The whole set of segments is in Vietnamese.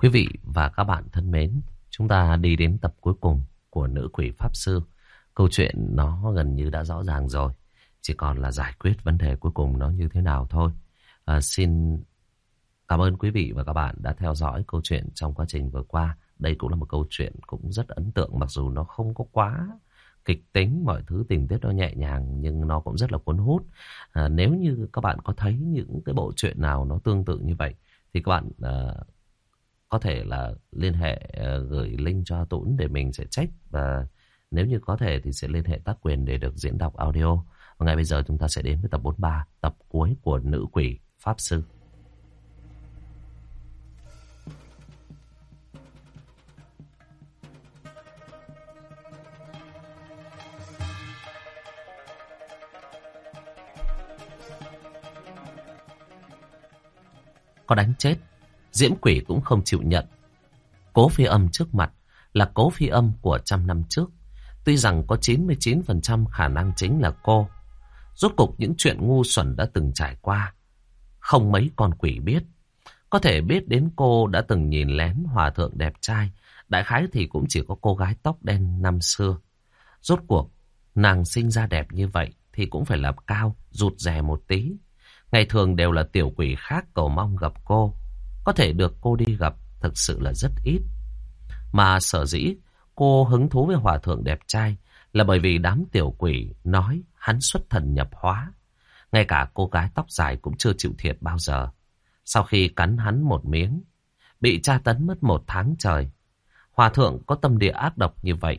Quý vị và các bạn thân mến, chúng ta đi đến tập cuối cùng của Nữ Quỷ Pháp Sư. Câu chuyện nó gần như đã rõ ràng rồi. Chỉ còn là giải quyết vấn đề cuối cùng nó như thế nào thôi. À, xin cảm ơn quý vị và các bạn đã theo dõi câu chuyện trong quá trình vừa qua. Đây cũng là một câu chuyện cũng rất ấn tượng mặc dù nó không có quá kịch tính, mọi thứ tình tiết nó nhẹ nhàng nhưng nó cũng rất là cuốn hút. À, nếu như các bạn có thấy những cái bộ truyện nào nó tương tự như vậy thì các bạn à, có thể là liên hệ ờ, gửi link cho Tũng để mình sẽ check và nếu như có thể thì sẽ liên hệ tác quyền để được diễn đọc audio. Và ngay bây giờ chúng ta sẽ đến với tập 43, tập cuối của Nữ Quỷ Pháp Sư. Có đánh chết, Diễm Quỷ cũng không chịu nhận. Cố phi âm trước mặt là cố phi âm của trăm năm trước. Tuy rằng có 99% khả năng chính là cô. Rốt cục những chuyện ngu xuẩn đã từng trải qua. Không mấy con quỷ biết. Có thể biết đến cô đã từng nhìn lén hòa thượng đẹp trai. Đại khái thì cũng chỉ có cô gái tóc đen năm xưa. Rốt cuộc, nàng sinh ra đẹp như vậy thì cũng phải làm cao, rụt rè một tí. Ngày thường đều là tiểu quỷ khác cầu mong gặp cô. Có thể được cô đi gặp thực sự là rất ít. Mà sở dĩ cô hứng thú với hòa thượng đẹp trai là bởi vì đám tiểu quỷ nói hắn xuất thần nhập hóa. Ngay cả cô gái tóc dài cũng chưa chịu thiệt bao giờ. Sau khi cắn hắn một miếng, bị tra tấn mất một tháng trời. Hòa thượng có tâm địa ác độc như vậy,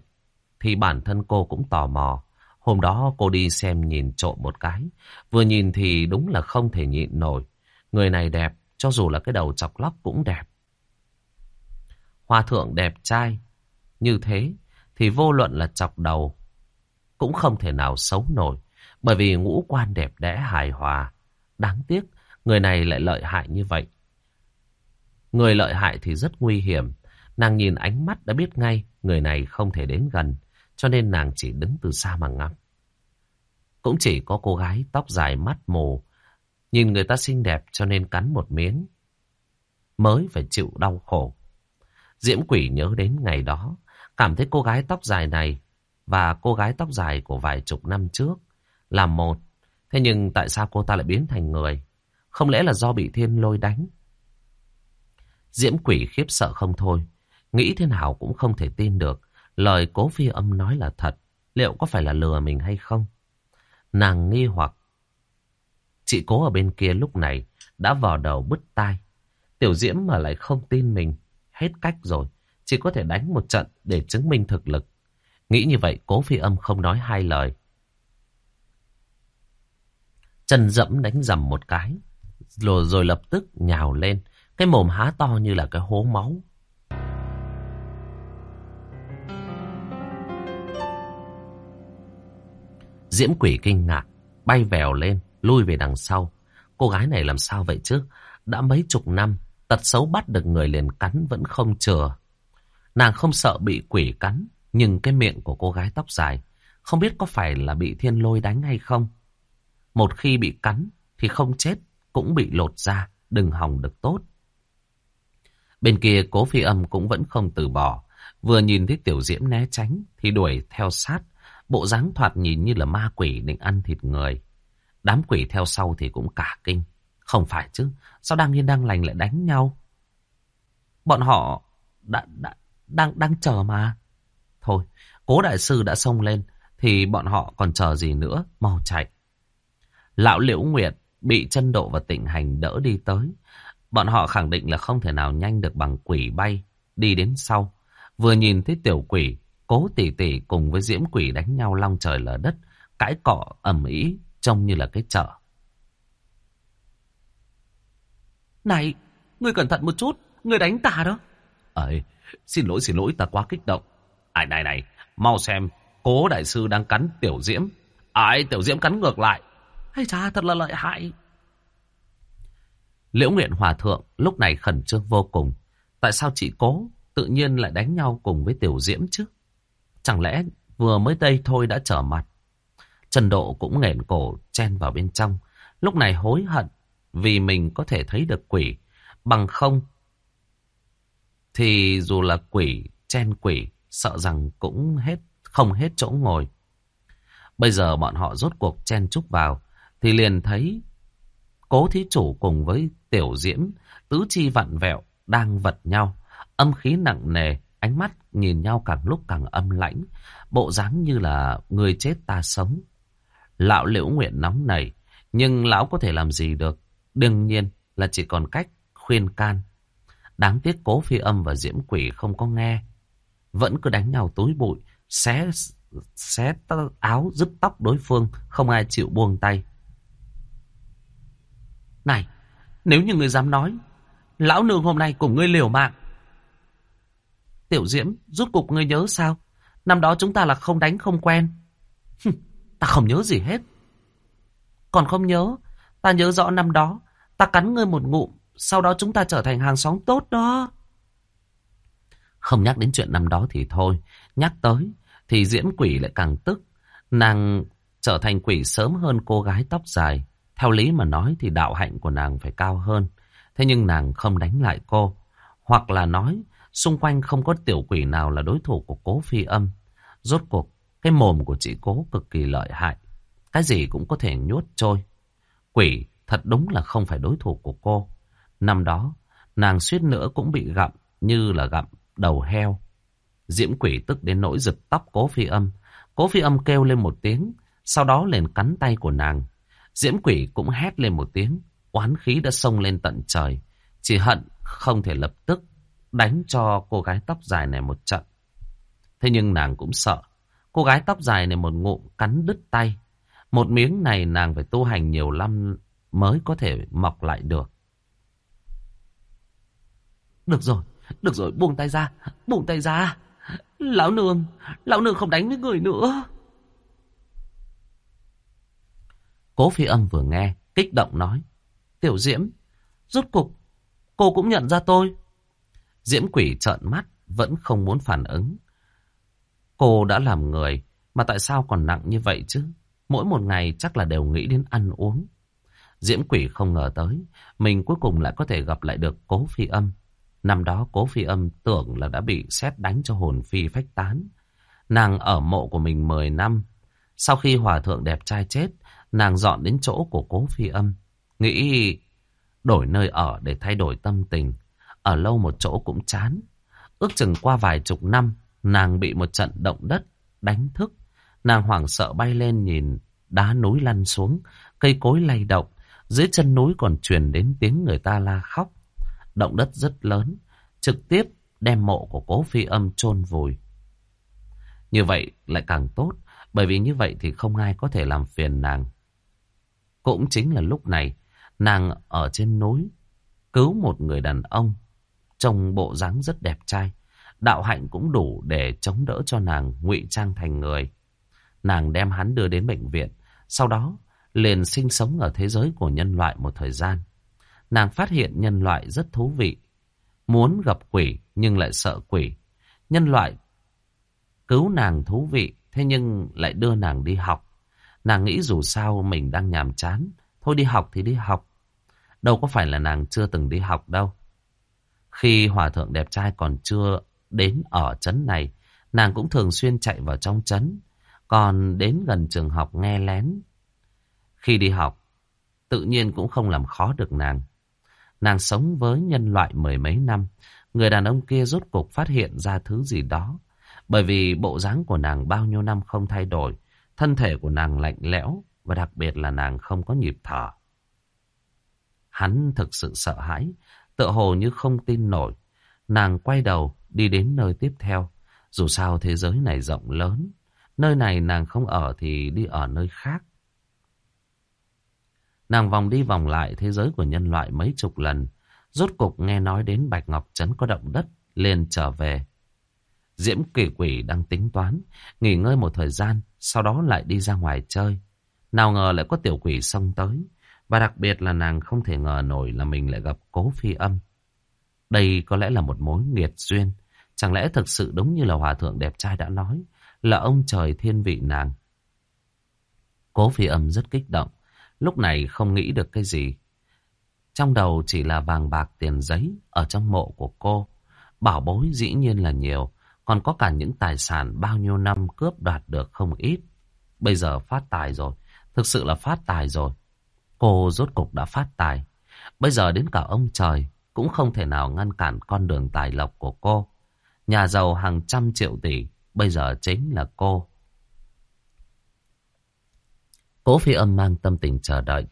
thì bản thân cô cũng tò mò. Hôm đó cô đi xem nhìn trộm một cái. Vừa nhìn thì đúng là không thể nhịn nổi. Người này đẹp, cho dù là cái đầu chọc lóc cũng đẹp. Hòa thượng đẹp trai. Như thế thì vô luận là chọc đầu cũng không thể nào xấu nổi. Bởi vì ngũ quan đẹp đẽ hài hòa. Đáng tiếc, người này lại lợi hại như vậy. Người lợi hại thì rất nguy hiểm. Nàng nhìn ánh mắt đã biết ngay người này không thể đến gần. Cho nên nàng chỉ đứng từ xa mà ngắm. Cũng chỉ có cô gái tóc dài mắt mù. Nhìn người ta xinh đẹp cho nên cắn một miếng. Mới phải chịu đau khổ. Diễm quỷ nhớ đến ngày đó. Cảm thấy cô gái tóc dài này và cô gái tóc dài của vài chục năm trước là một. Thế nhưng tại sao cô ta lại biến thành người? Không lẽ là do bị thiên lôi đánh? Diễm quỷ khiếp sợ không thôi. Nghĩ thế nào cũng không thể tin được. Lời cố phi âm nói là thật. Liệu có phải là lừa mình hay không? Nàng nghi hoặc. Chị cố ở bên kia lúc này đã vào đầu bứt tai. Tiểu Diễm mà lại không tin mình. Hết cách rồi. Chỉ có thể đánh một trận để chứng minh thực lực. Nghĩ như vậy cố phi âm không nói hai lời. Chân dẫm đánh dầm một cái. Rồi, rồi lập tức nhào lên. Cái mồm há to như là cái hố máu. Diễm quỷ kinh ngạc, bay vèo lên, lui về đằng sau. Cô gái này làm sao vậy chứ? Đã mấy chục năm, tật xấu bắt được người liền cắn vẫn không chừa. Nàng không sợ bị quỷ cắn, nhưng cái miệng của cô gái tóc dài không biết có phải là bị thiên lôi đánh hay không. Một khi bị cắn thì không chết, cũng bị lột ra, đừng hòng được tốt. Bên kia cố phi âm cũng vẫn không từ bỏ. Vừa nhìn thấy tiểu diễm né tránh thì đuổi theo sát. Bộ dáng thoạt nhìn như là ma quỷ định ăn thịt người. Đám quỷ theo sau thì cũng cả kinh. Không phải chứ, sao đang yên đang lành lại đánh nhau? Bọn họ đã, đã, đang, đang chờ mà. Thôi, cố đại sư đã xông lên, thì bọn họ còn chờ gì nữa, mau chạy. Lão Liễu Nguyệt bị chân độ và tịnh hành đỡ đi tới. Bọn họ khẳng định là không thể nào nhanh được bằng quỷ bay, đi đến sau. Vừa nhìn thấy tiểu quỷ, cố tỷ tỷ cùng với diễm quỷ đánh nhau long trời lở đất, cãi cọ ầm ĩ trông như là cái chợ. Này, ngươi cẩn thận một chút, ngươi đánh ta đó. Ấy, xin lỗi xin lỗi ta quá kích động. Ai này này, mau xem, cố đại sư đang cắn tiểu diễm. Ai tiểu diễm cắn ngược lại. Hay cha thật là lợi hại. Liễu Nguyện Hòa Thượng lúc này khẩn trương vô cùng. Tại sao chị cố tự nhiên lại đánh nhau cùng với tiểu diễm chứ? Chẳng lẽ vừa mới đây thôi đã trở mặt? Trần Độ cũng nghẹn cổ chen vào bên trong. Lúc này hối hận vì mình có thể thấy được quỷ. Bằng không, thì dù là quỷ, chen quỷ, sợ rằng cũng hết không hết chỗ ngồi. Bây giờ bọn họ rốt cuộc chen chúc vào, thì liền thấy cố thí chủ cùng với tiểu diễm, tứ chi vặn vẹo, đang vật nhau. Âm khí nặng nề, ánh mắt nhìn nhau càng lúc càng âm lãnh, bộ dáng như là người chết ta sống. Lão liễu nguyện nóng nảy, nhưng lão có thể làm gì được? Đương nhiên là chỉ còn cách khuyên can. Đáng tiếc cố phi âm và diễm quỷ không có nghe. Vẫn cứ đánh nhau túi bụi, xé, xé áo, dứt tóc đối phương, không ai chịu buông tay. Này, nếu như người dám nói, lão nương hôm nay cùng ngươi liều mạng. Tiểu Diễm, rút cục ngươi nhớ sao? Năm đó chúng ta là không đánh không quen ta không nhớ gì hết. Còn không nhớ, ta nhớ rõ năm đó, ta cắn ngươi một ngụm, sau đó chúng ta trở thành hàng xóm tốt đó. Không nhắc đến chuyện năm đó thì thôi, nhắc tới thì diễm quỷ lại càng tức. Nàng trở thành quỷ sớm hơn cô gái tóc dài. Theo lý mà nói thì đạo hạnh của nàng phải cao hơn. Thế nhưng nàng không đánh lại cô. Hoặc là nói xung quanh không có tiểu quỷ nào là đối thủ của cố phi âm. Rốt cuộc cái mồm của chị cố cực kỳ lợi hại. Cái gì cũng có thể nhốt trôi. Quỷ thật đúng là không phải đối thủ của cô. Năm đó nàng suýt nữa cũng bị gặm như là gặm đầu heo. Diễm quỷ tức đến nỗi giật tóc cố phi âm. Cố phi âm kêu lên một tiếng, sau đó liền cắn tay của nàng. Diễm quỷ cũng hét lên một tiếng, oán khí đã xông lên tận trời. Chỉ hận không thể lập tức đánh cho cô gái tóc dài này một trận. Thế nhưng nàng cũng sợ. Cô gái tóc dài này một ngụm cắn đứt tay. Một miếng này nàng phải tu hành nhiều năm mới có thể mọc lại được. Được rồi, được rồi, buông tay ra, buông tay ra. Lão nương, lão nương không đánh với người nữa. Cố phi âm vừa nghe, kích động nói. Tiểu Diễm, rốt cục, cô cũng nhận ra tôi. Diễm quỷ trợn mắt, vẫn không muốn phản ứng. Cô đã làm người, mà tại sao còn nặng như vậy chứ? Mỗi một ngày chắc là đều nghĩ đến ăn uống. Diễm quỷ không ngờ tới, mình cuối cùng lại có thể gặp lại được cố phi âm. Năm đó cố phi âm tưởng là đã bị xét đánh cho hồn phi phách tán. Nàng ở mộ của mình 10 năm. Sau khi hòa thượng đẹp trai chết, nàng dọn đến chỗ của cố phi âm. Nghĩ đổi nơi ở để thay đổi tâm tình. Ở lâu một chỗ cũng chán. Ước chừng qua vài chục năm, nàng bị một trận động đất đánh thức. Nàng hoảng sợ bay lên nhìn đá núi lăn xuống, cây cối lay động. Dưới chân núi còn truyền đến tiếng người ta la khóc. Động đất rất lớn, trực tiếp đem mộ của cố phi âm chôn vùi. Như vậy lại càng tốt, bởi vì như vậy thì không ai có thể làm phiền nàng. Cũng chính là lúc này, nàng ở trên núi, cứu một người đàn ông, trông bộ dáng rất đẹp trai. Đạo hạnh cũng đủ để chống đỡ cho nàng ngụy trang thành người. Nàng đem hắn đưa đến bệnh viện, sau đó liền sinh sống ở thế giới của nhân loại một thời gian. Nàng phát hiện nhân loại rất thú vị. Muốn gặp quỷ nhưng lại sợ quỷ. Nhân loại cứu nàng thú vị, thế nhưng lại đưa nàng đi học. Nàng nghĩ dù sao mình đang nhàm chán, thôi đi học thì đi học. Đâu có phải là nàng chưa từng đi học đâu. Khi hòa thượng đẹp trai còn chưa đến ở trấn này, nàng cũng thường xuyên chạy vào trong trấn, còn đến gần trường học nghe lén. Khi đi học, tự nhiên cũng không làm khó được nàng. Nàng sống với nhân loại mười mấy năm. Người đàn ông kia rốt cục phát hiện ra thứ gì đó. Bởi vì bộ dáng của nàng bao nhiêu năm không thay đổi. Thân thể của nàng lạnh lẽo. Và đặc biệt là nàng không có nhịp thở. Hắn thực sự sợ hãi. Tựa hồ như không tin nổi. Nàng quay đầu đi đến nơi tiếp theo. Dù sao thế giới này rộng lớn. Nơi này nàng không ở thì đi ở nơi khác. Nàng vòng đi vòng lại thế giới của nhân loại mấy chục lần. Rốt cục nghe nói đến Bạch Ngọc Trấn có động đất, liền trở về. Diễm kỳ quỷ đang tính toán, nghỉ ngơi một thời gian, sau đó lại đi ra ngoài chơi. Nào ngờ lại có tiểu quỷ xông tới, và đặc biệt là nàng không thể ngờ nổi là mình lại gặp cố phi âm. Đây có lẽ là một mối nghiệt duyên. Chẳng lẽ thực sự đúng như là hòa thượng đẹp trai đã nói, là ông trời thiên vị nàng. Cố phi âm rất kích động. Lúc này không nghĩ được cái gì. Trong đầu chỉ là vàng bạc tiền giấy ở trong mộ của cô. Bảo bối dĩ nhiên là nhiều, còn có cả những tài sản bao nhiêu năm cướp đoạt được không ít. Bây giờ phát tài rồi, thực sự là phát tài rồi. Cô rốt cục đã phát tài. Bây giờ đến cả ông trời cũng không thể nào ngăn cản con đường tài lộc của cô. Nhà giàu hàng trăm triệu tỷ, bây giờ chính là cô. Cố phi âm mang tâm tình chờ đợi,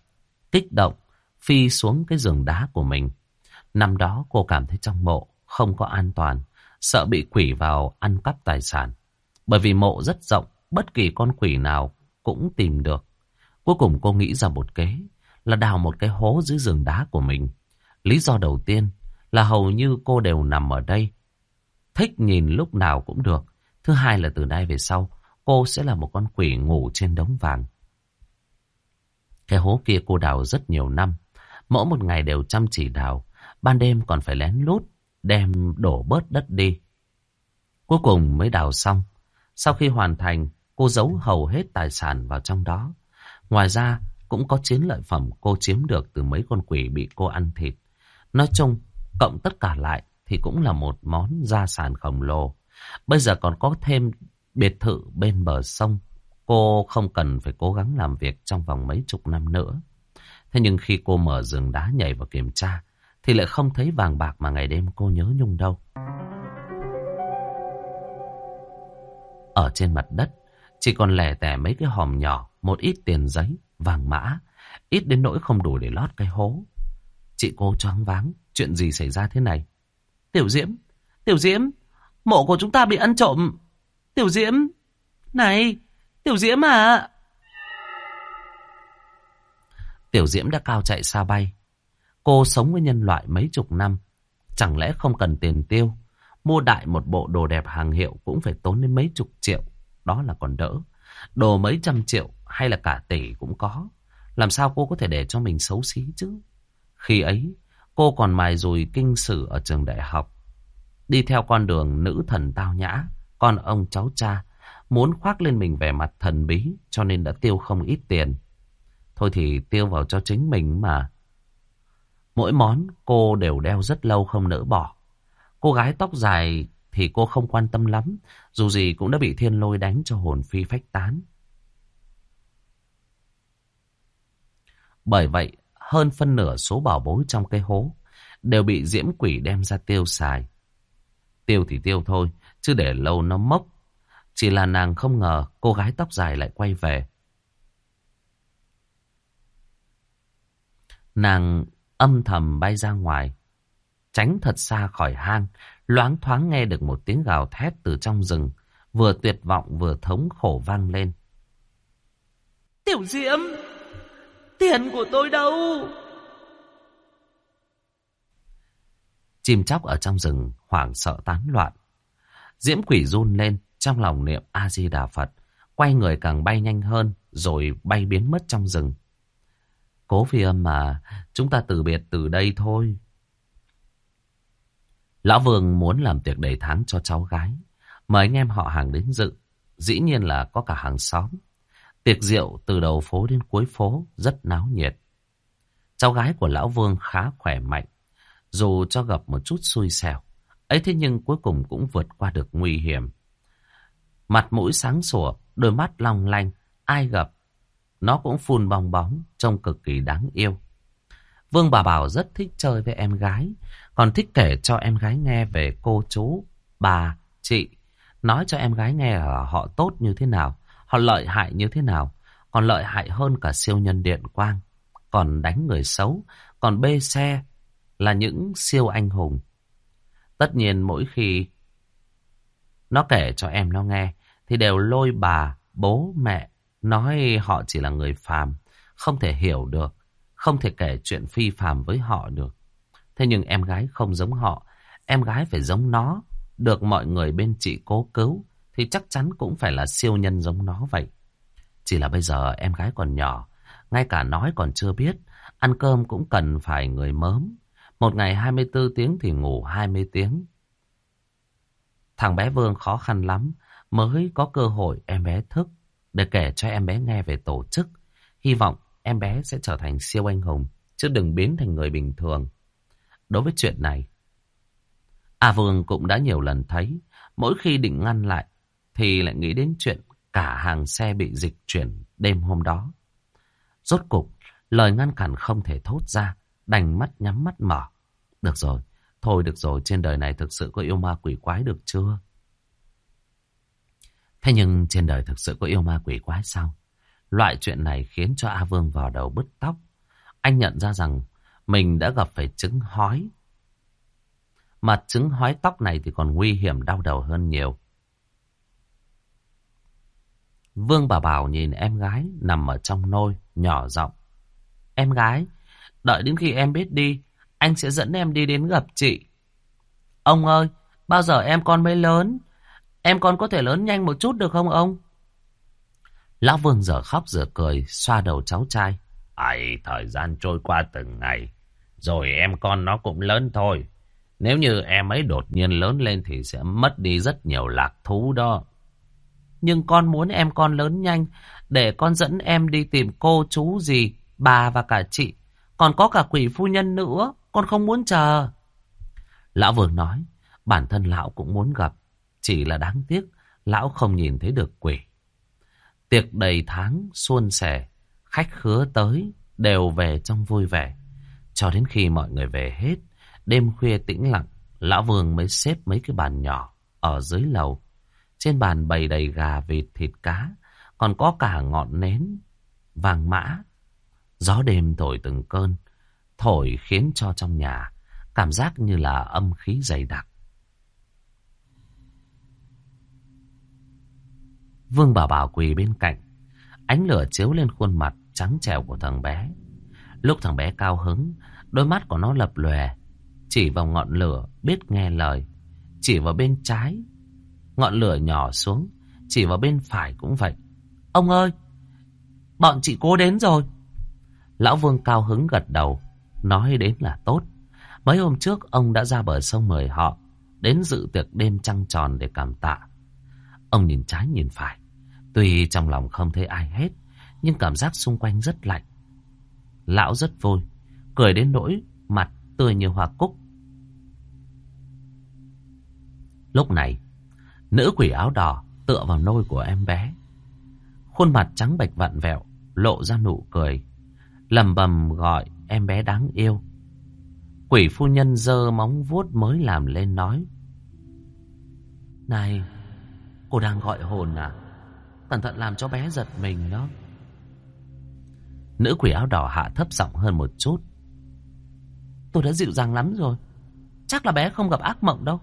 kích động, phi xuống cái giường đá của mình. Năm đó cô cảm thấy trong mộ không có an toàn, sợ bị quỷ vào ăn cắp tài sản. Bởi vì mộ rất rộng, bất kỳ con quỷ nào cũng tìm được. Cuối cùng cô nghĩ ra một kế, là đào một cái hố dưới giường đá của mình. Lý do đầu tiên là hầu như cô đều nằm ở đây. Thích nhìn lúc nào cũng được. Thứ hai là từ nay về sau, cô sẽ là một con quỷ ngủ trên đống vàng. Cái hố kia cô đào rất nhiều năm. Mỗi một ngày đều chăm chỉ đào. Ban đêm còn phải lén lút, đem đổ bớt đất đi. Cuối cùng mới đào xong. Sau khi hoàn thành, cô giấu hầu hết tài sản vào trong đó. Ngoài ra, cũng có chiến lợi phẩm cô chiếm được từ mấy con quỷ bị cô ăn thịt. Nói chung, cộng tất cả lại thì cũng là một món gia sản khổng lồ. Bây giờ còn có thêm biệt thự bên bờ sông. Cô không cần phải cố gắng làm việc trong vòng mấy chục năm nữa. Thế nhưng khi cô mở giường đá nhảy vào kiểm tra, thì lại không thấy vàng bạc mà ngày đêm cô nhớ nhung đâu. Ở trên mặt đất, chỉ còn lẻ tẻ mấy cái hòm nhỏ, một ít tiền giấy, vàng mã, ít đến nỗi không đủ để lót cái hố. Chị cô choáng váng, chuyện gì xảy ra thế này? Tiểu Diễm, Tiểu Diễm, mộ của chúng ta bị ăn trộm. Tiểu Diễm, này, Tiểu Diễm à. Tiểu Diễm đã cao chạy xa bay. Cô sống với nhân loại mấy chục năm. Chẳng lẽ không cần tiền tiêu? Mua đại một bộ đồ đẹp hàng hiệu cũng phải tốn đến mấy chục triệu. Đó là còn đỡ. Đồ mấy trăm triệu hay là cả tỷ cũng có. Làm sao cô có thể để cho mình xấu xí chứ? Khi ấy, cô còn mài dùi kinh sử ở trường đại học. Đi theo con đường nữ thần tao nhã, con ông cháu cha, muốn khoác lên mình vẻ mặt thần bí cho nên đã tiêu không ít tiền. Thôi thì tiêu vào cho chính mình mà. Mỗi món cô đều đeo rất lâu không nỡ bỏ. Cô gái tóc dài thì cô không quan tâm lắm, dù gì cũng đã bị thiên lôi đánh cho hồn phi phách tán. Bởi vậy, hơn phân nửa số bảo bối trong cái hố đều bị diễm quỷ đem ra tiêu xài. Tiêu thì tiêu thôi, chứ để lâu nó mốc. Chỉ là nàng không ngờ cô gái tóc dài lại quay về. Nàng âm thầm bay ra ngoài, tránh thật xa khỏi hang, loáng thoáng nghe được một tiếng gào thét từ trong rừng, vừa tuyệt vọng vừa thống khổ vang lên. Tiểu Diễm! Tiền của tôi đâu? Chim chóc ở trong rừng hoảng sợ tán loạn. Diễm quỷ run lên trong lòng niệm A-di-đà Phật. Quay người càng bay nhanh hơn rồi bay biến mất trong rừng. Cố phi âm mà, chúng ta từ biệt từ đây thôi. Lão Vương muốn làm tiệc đầy tháng cho cháu gái. Mời anh em họ hàng đến dự. Dĩ nhiên là có cả hàng xóm. Tiệc rượu từ đầu phố đến cuối phố rất náo nhiệt. Cháu gái của Lão Vương khá khỏe mạnh, dù cho gặp một chút xui xẻo. ấy thế nhưng cuối cùng cũng vượt qua được nguy hiểm. Mặt mũi sáng sủa, đôi mắt long lanh, ai gặp, nó cũng phun bong bóng, trông cực kỳ đáng yêu. Vương bà Bảo rất thích chơi với em gái, còn thích kể cho em gái nghe về cô chú, bà, chị, nói cho em gái nghe là họ tốt như thế nào. Họ lợi hại như thế nào? Còn lợi hại hơn cả siêu nhân điện quang. Còn đánh người xấu. Còn bê xe là những siêu anh hùng. Tất nhiên mỗi khi nó kể cho em nó nghe thì đều lôi bà, bố, mẹ nói họ chỉ là người phàm, không thể hiểu được, không thể kể chuyện phi phàm với họ được. Thế nhưng em gái không giống họ, em gái phải giống nó, được mọi người bên chị cố cứu, thì chắc chắn cũng phải là siêu nhân giống nó vậy. Chỉ là bây giờ em gái còn nhỏ, ngay cả nói còn chưa biết, ăn cơm cũng cần phải người mớm. Một ngày 24 tiếng thì ngủ 20 tiếng. Thằng bé Vương khó khăn lắm, mới có cơ hội em bé thức để kể cho em bé nghe về tổ chức. Hy vọng em bé sẽ trở thành siêu anh hùng, chứ đừng biến thành người bình thường. Đối với chuyện này, A Vương cũng đã nhiều lần thấy, mỗi khi định ngăn lại, thì lại nghĩ đến chuyện cả hàng xe bị dịch chuyển đêm hôm đó. Rốt cục, lời ngăn cản không thể thốt ra, đành mắt nhắm mắt mở. Được rồi, thôi được rồi, trên đời này thực sự có yêu ma quỷ quái được chưa? Thế nhưng trên đời thực sự có yêu ma quỷ quái sao? Loại chuyện này khiến cho A Vương vào đầu bứt tóc. Anh nhận ra rằng mình đã gặp phải chứng hói. Mà chứng hói tóc này thì còn nguy hiểm đau đầu hơn nhiều. Vương bà Bảo nhìn em gái nằm ở trong nôi, nhỏ giọng. Em gái, đợi đến khi em biết đi, anh sẽ dẫn em đi đến gặp chị. Ông ơi, bao giờ em con mới lớn? Em con có thể lớn nhanh một chút được không ông? Lão Vương giờ khóc giờ cười, xoa đầu cháu trai. Ai, thời gian trôi qua từng ngày, rồi em con nó cũng lớn thôi. Nếu như em ấy đột nhiên lớn lên thì sẽ mất đi rất nhiều lạc thú đó. Nhưng con muốn em con lớn nhanh, để con dẫn em đi tìm cô chú gì, bà và cả chị. Còn có cả quỷ phu nhân nữa, con không muốn chờ. Lão Vương nói, bản thân lão cũng muốn gặp, chỉ là đáng tiếc, lão không nhìn thấy được quỷ. Tiệc đầy tháng, xuân sẻ, khách khứa tới, đều về trong vui vẻ. Cho đến khi mọi người về hết, đêm khuya tĩnh lặng, Lão Vương mới xếp mấy cái bàn nhỏ ở dưới lầu. Trên bàn bày đầy gà, vịt, thịt cá, còn có cả ngọn nến, vàng mã. Gió đêm thổi từng cơn, thổi khiến cho trong nhà cảm giác như là âm khí dày đặc. Vương Bảo Bảo quỳ bên cạnh, ánh lửa chiếu lên khuôn mặt trắng trẻo của thằng bé. Lúc thằng bé cao hứng, đôi mắt của nó lập lòe, chỉ vào ngọn lửa biết nghe lời, chỉ vào bên trái, ngọn lửa nhỏ xuống, chỉ vào bên phải cũng vậy. Ông ơi, bọn chị cố đến rồi. Lão Vương cao hứng gật đầu, nói đến là tốt. Mấy hôm trước ông đã ra bờ sông mời họ đến dự tiệc đêm trăng tròn để cảm tạ. Ông nhìn trái nhìn phải, tuy trong lòng không thấy ai hết, nhưng cảm giác xung quanh rất lạnh. Lão rất vui, cười đến nỗi mặt tươi như hoa cúc. Lúc này, nữ quỷ áo đỏ tựa vào nôi của em bé. Khuôn mặt trắng bệch vặn vẹo, lộ ra nụ cười, lầm bầm gọi em bé đáng yêu. Quỷ phu nhân dơ móng vuốt mới làm lên nói. Này, cô đang gọi hồn à? Cẩn thận làm cho bé giật mình đó. Nữ quỷ áo đỏ hạ thấp giọng hơn một chút. Tôi đã dịu dàng lắm rồi. Chắc là bé không gặp ác mộng đâu.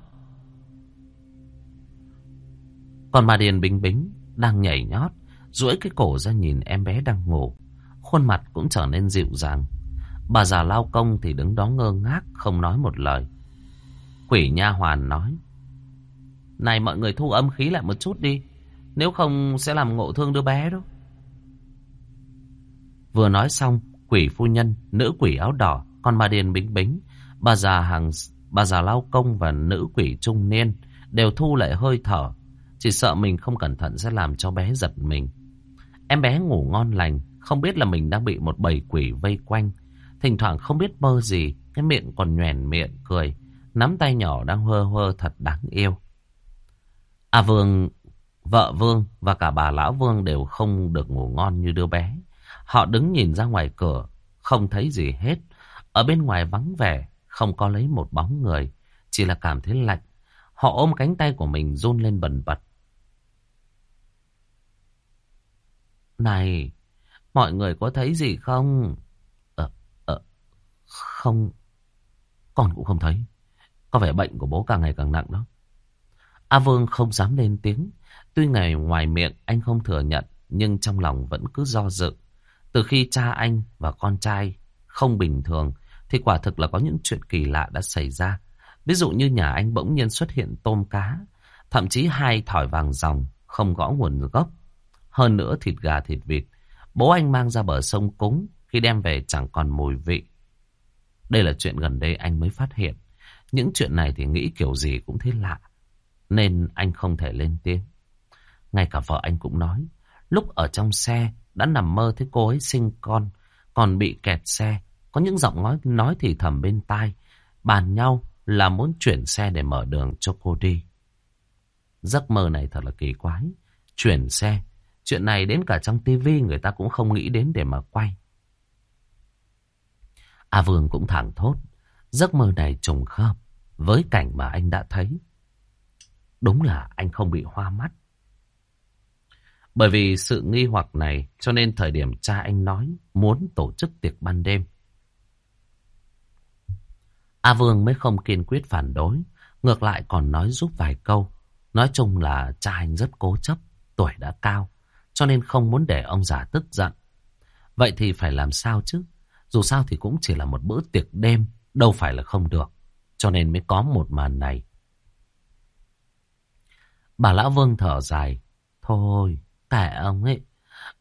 Còn bà Điền Bính Bính đang nhảy nhót, duỗi cái cổ ra nhìn em bé đang ngủ. Khuôn mặt cũng trở nên dịu dàng. Bà già lao công thì đứng đó ngơ ngác, không nói một lời. Quỷ nha hoàn nói. Này mọi người thu âm khí lại một chút đi. Nếu không sẽ làm ngộ thương đứa bé đó. Vừa nói xong, quỷ phu nhân, nữ quỷ áo đỏ, con bà Điền Bính Bính, bà già hàng bà già lao công và nữ quỷ trung niên đều thu lại hơi thở. Chỉ sợ mình không cẩn thận sẽ làm cho bé giật mình. Em bé ngủ ngon lành, không biết là mình đang bị một bầy quỷ vây quanh. Thỉnh thoảng không biết mơ gì, cái miệng còn nhoèn miệng cười, nắm tay nhỏ đang hơ hơ thật đáng yêu. À Vương, vợ Vương và cả bà lão Vương đều không được ngủ ngon như đứa bé. Họ đứng nhìn ra ngoài cửa, không thấy gì hết. Ở bên ngoài vắng vẻ, không có lấy một bóng người, chỉ là cảm thấy lạnh. Họ ôm cánh tay của mình run lên bần bật. Này, mọi người có thấy gì không? Ờ, ờ, không, con cũng không thấy. Có vẻ bệnh của bố càng ngày càng nặng đó. A Vương không dám lên tiếng. Tuy ngày ngoài miệng anh không thừa nhận, nhưng trong lòng vẫn cứ do dự. Từ khi cha anh và con trai không bình thường, thì quả thực là có những chuyện kỳ lạ đã xảy ra. Ví dụ như nhà anh bỗng nhiên xuất hiện tôm cá, thậm chí hai thỏi vàng ròng không gõ nguồn gốc. Hơn nữa thịt gà thịt vịt, bố anh mang ra bờ sông cúng, khi đem về chẳng còn mùi vị. Đây là chuyện gần đây anh mới phát hiện. Những chuyện này thì nghĩ kiểu gì cũng thấy lạ. Nên anh không thể lên tiếng. Ngay cả vợ anh cũng nói. Lúc ở trong xe đã nằm mơ thấy cô ấy sinh con. Còn bị kẹt xe. Có những giọng nói, nói thì thầm bên tai. Bàn nhau là muốn chuyển xe để mở đường cho cô đi. Giấc mơ này thật là kỳ quái. Chuyển xe. Chuyện này đến cả trong tivi người ta cũng không nghĩ đến để mà quay. A Vương cũng thẳng thốt. Giấc mơ này trùng khớp với cảnh mà anh đã thấy. Đúng là anh không bị hoa mắt. Bởi vì sự nghi hoặc này cho nên thời điểm cha anh nói muốn tổ chức tiệc ban đêm. A Vương mới không kiên quyết phản đối, ngược lại còn nói giúp vài câu. Nói chung là cha anh rất cố chấp, tuổi đã cao, cho nên không muốn để ông già tức giận. Vậy thì phải làm sao chứ? Dù sao thì cũng chỉ là một bữa tiệc đêm, đâu phải là không được. Cho nên mới có một màn này. Bà Lão Vương thở dài. Thôi, kệ ông ấy.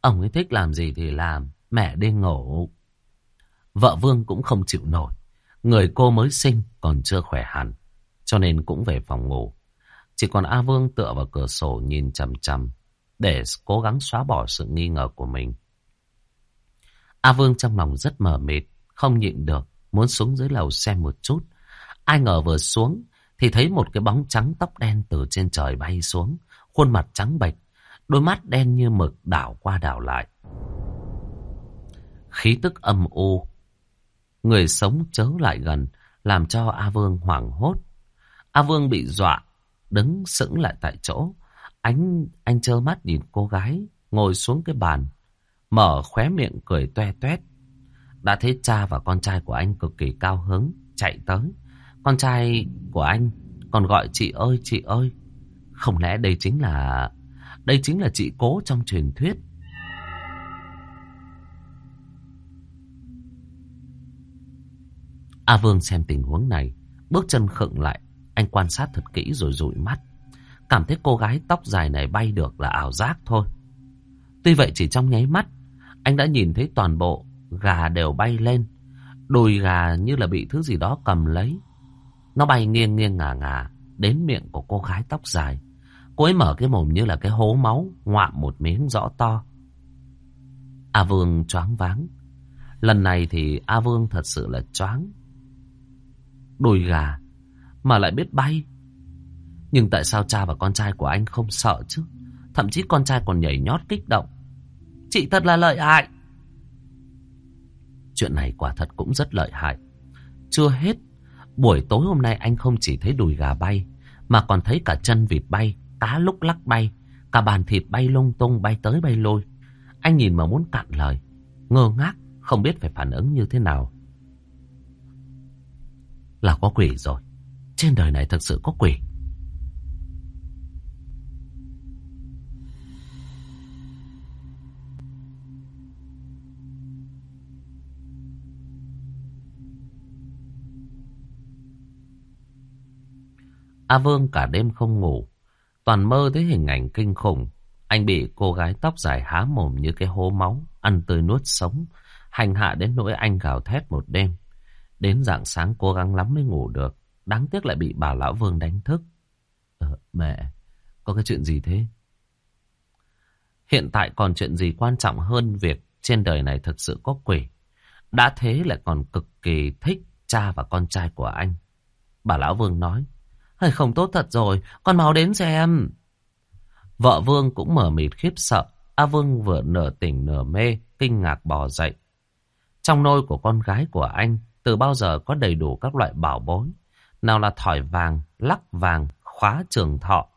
Ông ấy thích làm gì thì làm. Mẹ đi ngủ. Vợ Vương cũng không chịu nổi. Người cô mới sinh còn chưa khỏe hẳn. Cho nên cũng về phòng ngủ. Chỉ còn A Vương tựa vào cửa sổ nhìn chằm chằm. Để cố gắng xóa bỏ sự nghi ngờ của mình. A Vương trong lòng rất mờ mịt. Không nhịn được. Muốn xuống dưới lầu xem một chút. Ai ngờ vừa xuống. Thì thấy một cái bóng trắng tóc đen từ trên trời bay xuống. Khuôn mặt trắng bệch. Đôi mắt đen như mực đảo qua đảo lại. Khí tức âm u Người sống chớ lại gần, làm cho A Vương hoảng hốt. A Vương bị dọa, đứng sững lại tại chỗ. Anh anh trơ mắt nhìn cô gái ngồi xuống cái bàn, mở khóe miệng cười toe toét. Đã thấy cha và con trai của anh cực kỳ cao hứng, chạy tới. Con trai của anh còn gọi chị ơi, chị ơi. Không lẽ đây chính là... Đây chính là chị cố trong truyền thuyết A Vương xem tình huống này, bước chân khựng lại, anh quan sát thật kỹ rồi dụi mắt. Cảm thấy cô gái tóc dài này bay được là ảo giác thôi. Tuy vậy chỉ trong nháy mắt, anh đã nhìn thấy toàn bộ gà đều bay lên. Đùi gà như là bị thứ gì đó cầm lấy. Nó bay nghiêng nghiêng ngả ngả đến miệng của cô gái tóc dài. Cô ấy mở cái mồm như là cái hố máu, ngoạm một miếng rõ to. A Vương choáng váng. Lần này thì A Vương thật sự là choáng đùi gà mà lại biết bay. Nhưng tại sao cha và con trai của anh không sợ chứ? Thậm chí con trai còn nhảy nhót kích động. Chị thật là lợi hại. Chuyện này quả thật cũng rất lợi hại. Chưa hết, buổi tối hôm nay anh không chỉ thấy đùi gà bay, mà còn thấy cả chân vịt bay, cá lúc lắc bay, cả bàn thịt bay lung tung bay tới bay lôi. Anh nhìn mà muốn cạn lời, ngơ ngác, không biết phải phản ứng như thế nào. Là có quỷ rồi. Trên đời này thật sự có quỷ. A Vương cả đêm không ngủ. Toàn mơ thấy hình ảnh kinh khủng. Anh bị cô gái tóc dài há mồm như cái hố máu, ăn tươi nuốt sống, hành hạ đến nỗi anh gào thét một đêm. Đến dạng sáng cố gắng lắm mới ngủ được. Đáng tiếc lại bị bà Lão Vương đánh thức. Ờ, mẹ, có cái chuyện gì thế? Hiện tại còn chuyện gì quan trọng hơn việc trên đời này thực sự có quỷ. Đã thế lại còn cực kỳ thích cha và con trai của anh. Bà Lão Vương nói. Hay không tốt thật rồi, con mau đến xem. Vợ Vương cũng mở mịt khiếp sợ. A Vương vừa nửa tỉnh nửa mê, kinh ngạc bò dậy. Trong nôi của con gái của anh từ bao giờ có đầy đủ các loại bảo bối. Nào là thỏi vàng, lắc vàng, khóa trường thọ.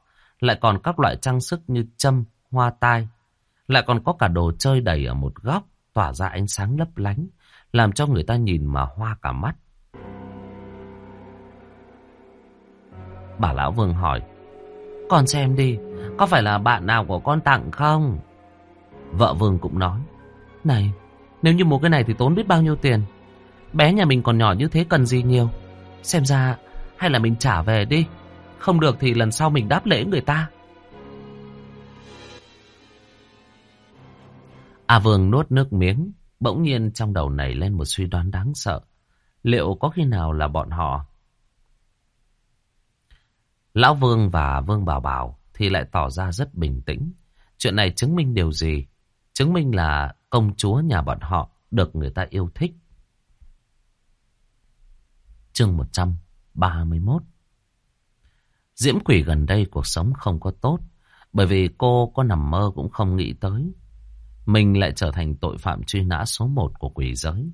Lại còn các loại trang sức như châm, hoa tai. Lại còn có cả đồ chơi đầy ở một góc, tỏa ra ánh sáng lấp lánh. Làm cho người ta nhìn mà hoa cả mắt. Bà Lão Vương hỏi. Con xem đi, có phải là bạn nào của con tặng không? Vợ Vương cũng nói. Này, nếu như mua cái này thì tốn biết bao nhiêu tiền. Bé nhà mình còn nhỏ như thế cần gì nhiều Xem ra hay là mình trả về đi Không được thì lần sau mình đáp lễ người ta A Vương nuốt nước miếng Bỗng nhiên trong đầu nảy lên một suy đoán đáng sợ Liệu có khi nào là bọn họ Lão Vương và Vương Bảo Bảo Thì lại tỏ ra rất bình tĩnh. Chuyện này chứng minh điều gì? Chứng minh là công chúa nhà bọn họ Được người ta yêu thích. Chương 31 Diễm quỷ gần đây cuộc sống không có tốt bởi vì cô có nằm mơ cũng không nghĩ tới. Mình lại trở thành tội phạm truy nã số một của quỷ giới.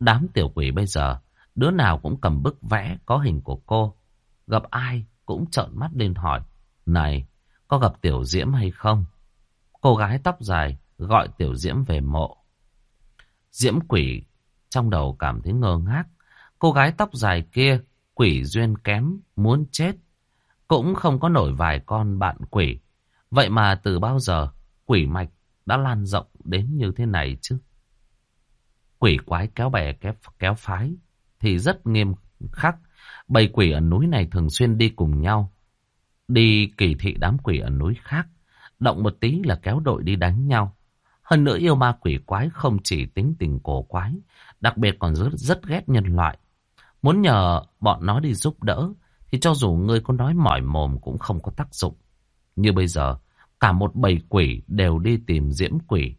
Đám tiểu quỷ bây giờ, đứa nào cũng cầm bức vẽ có hình của cô. Gặp ai cũng trợn mắt lên hỏi, này, có gặp tiểu diễm hay không? Cô gái tóc dài gọi tiểu diễm về mộ. Diễm quỷ trong đầu cảm thấy ngơ ngác. Cô gái tóc dài kia, quỷ duyên kém, muốn chết. Cũng không có nổi vài con bạn quỷ. Vậy mà từ bao giờ quỷ mạch đã lan rộng đến như thế này chứ. Quỷ quái kéo bè kéo, kéo phái thì rất nghiêm khắc. Bầy quỷ ở núi này thường xuyên đi cùng nhau. Đi kỳ thị đám quỷ ở núi khác. Động một tí là kéo đội đi đánh nhau. Hơn nữa yêu ma quỷ quái không chỉ tính tình cổ quái, đặc biệt còn rất, rất ghét nhân loại. Muốn nhờ bọn nó đi giúp đỡ, thì cho dù ngươi có nói mỏi mồm cũng không có tác dụng. Như bây giờ, cả một bầy quỷ đều đi tìm diễm quỷ.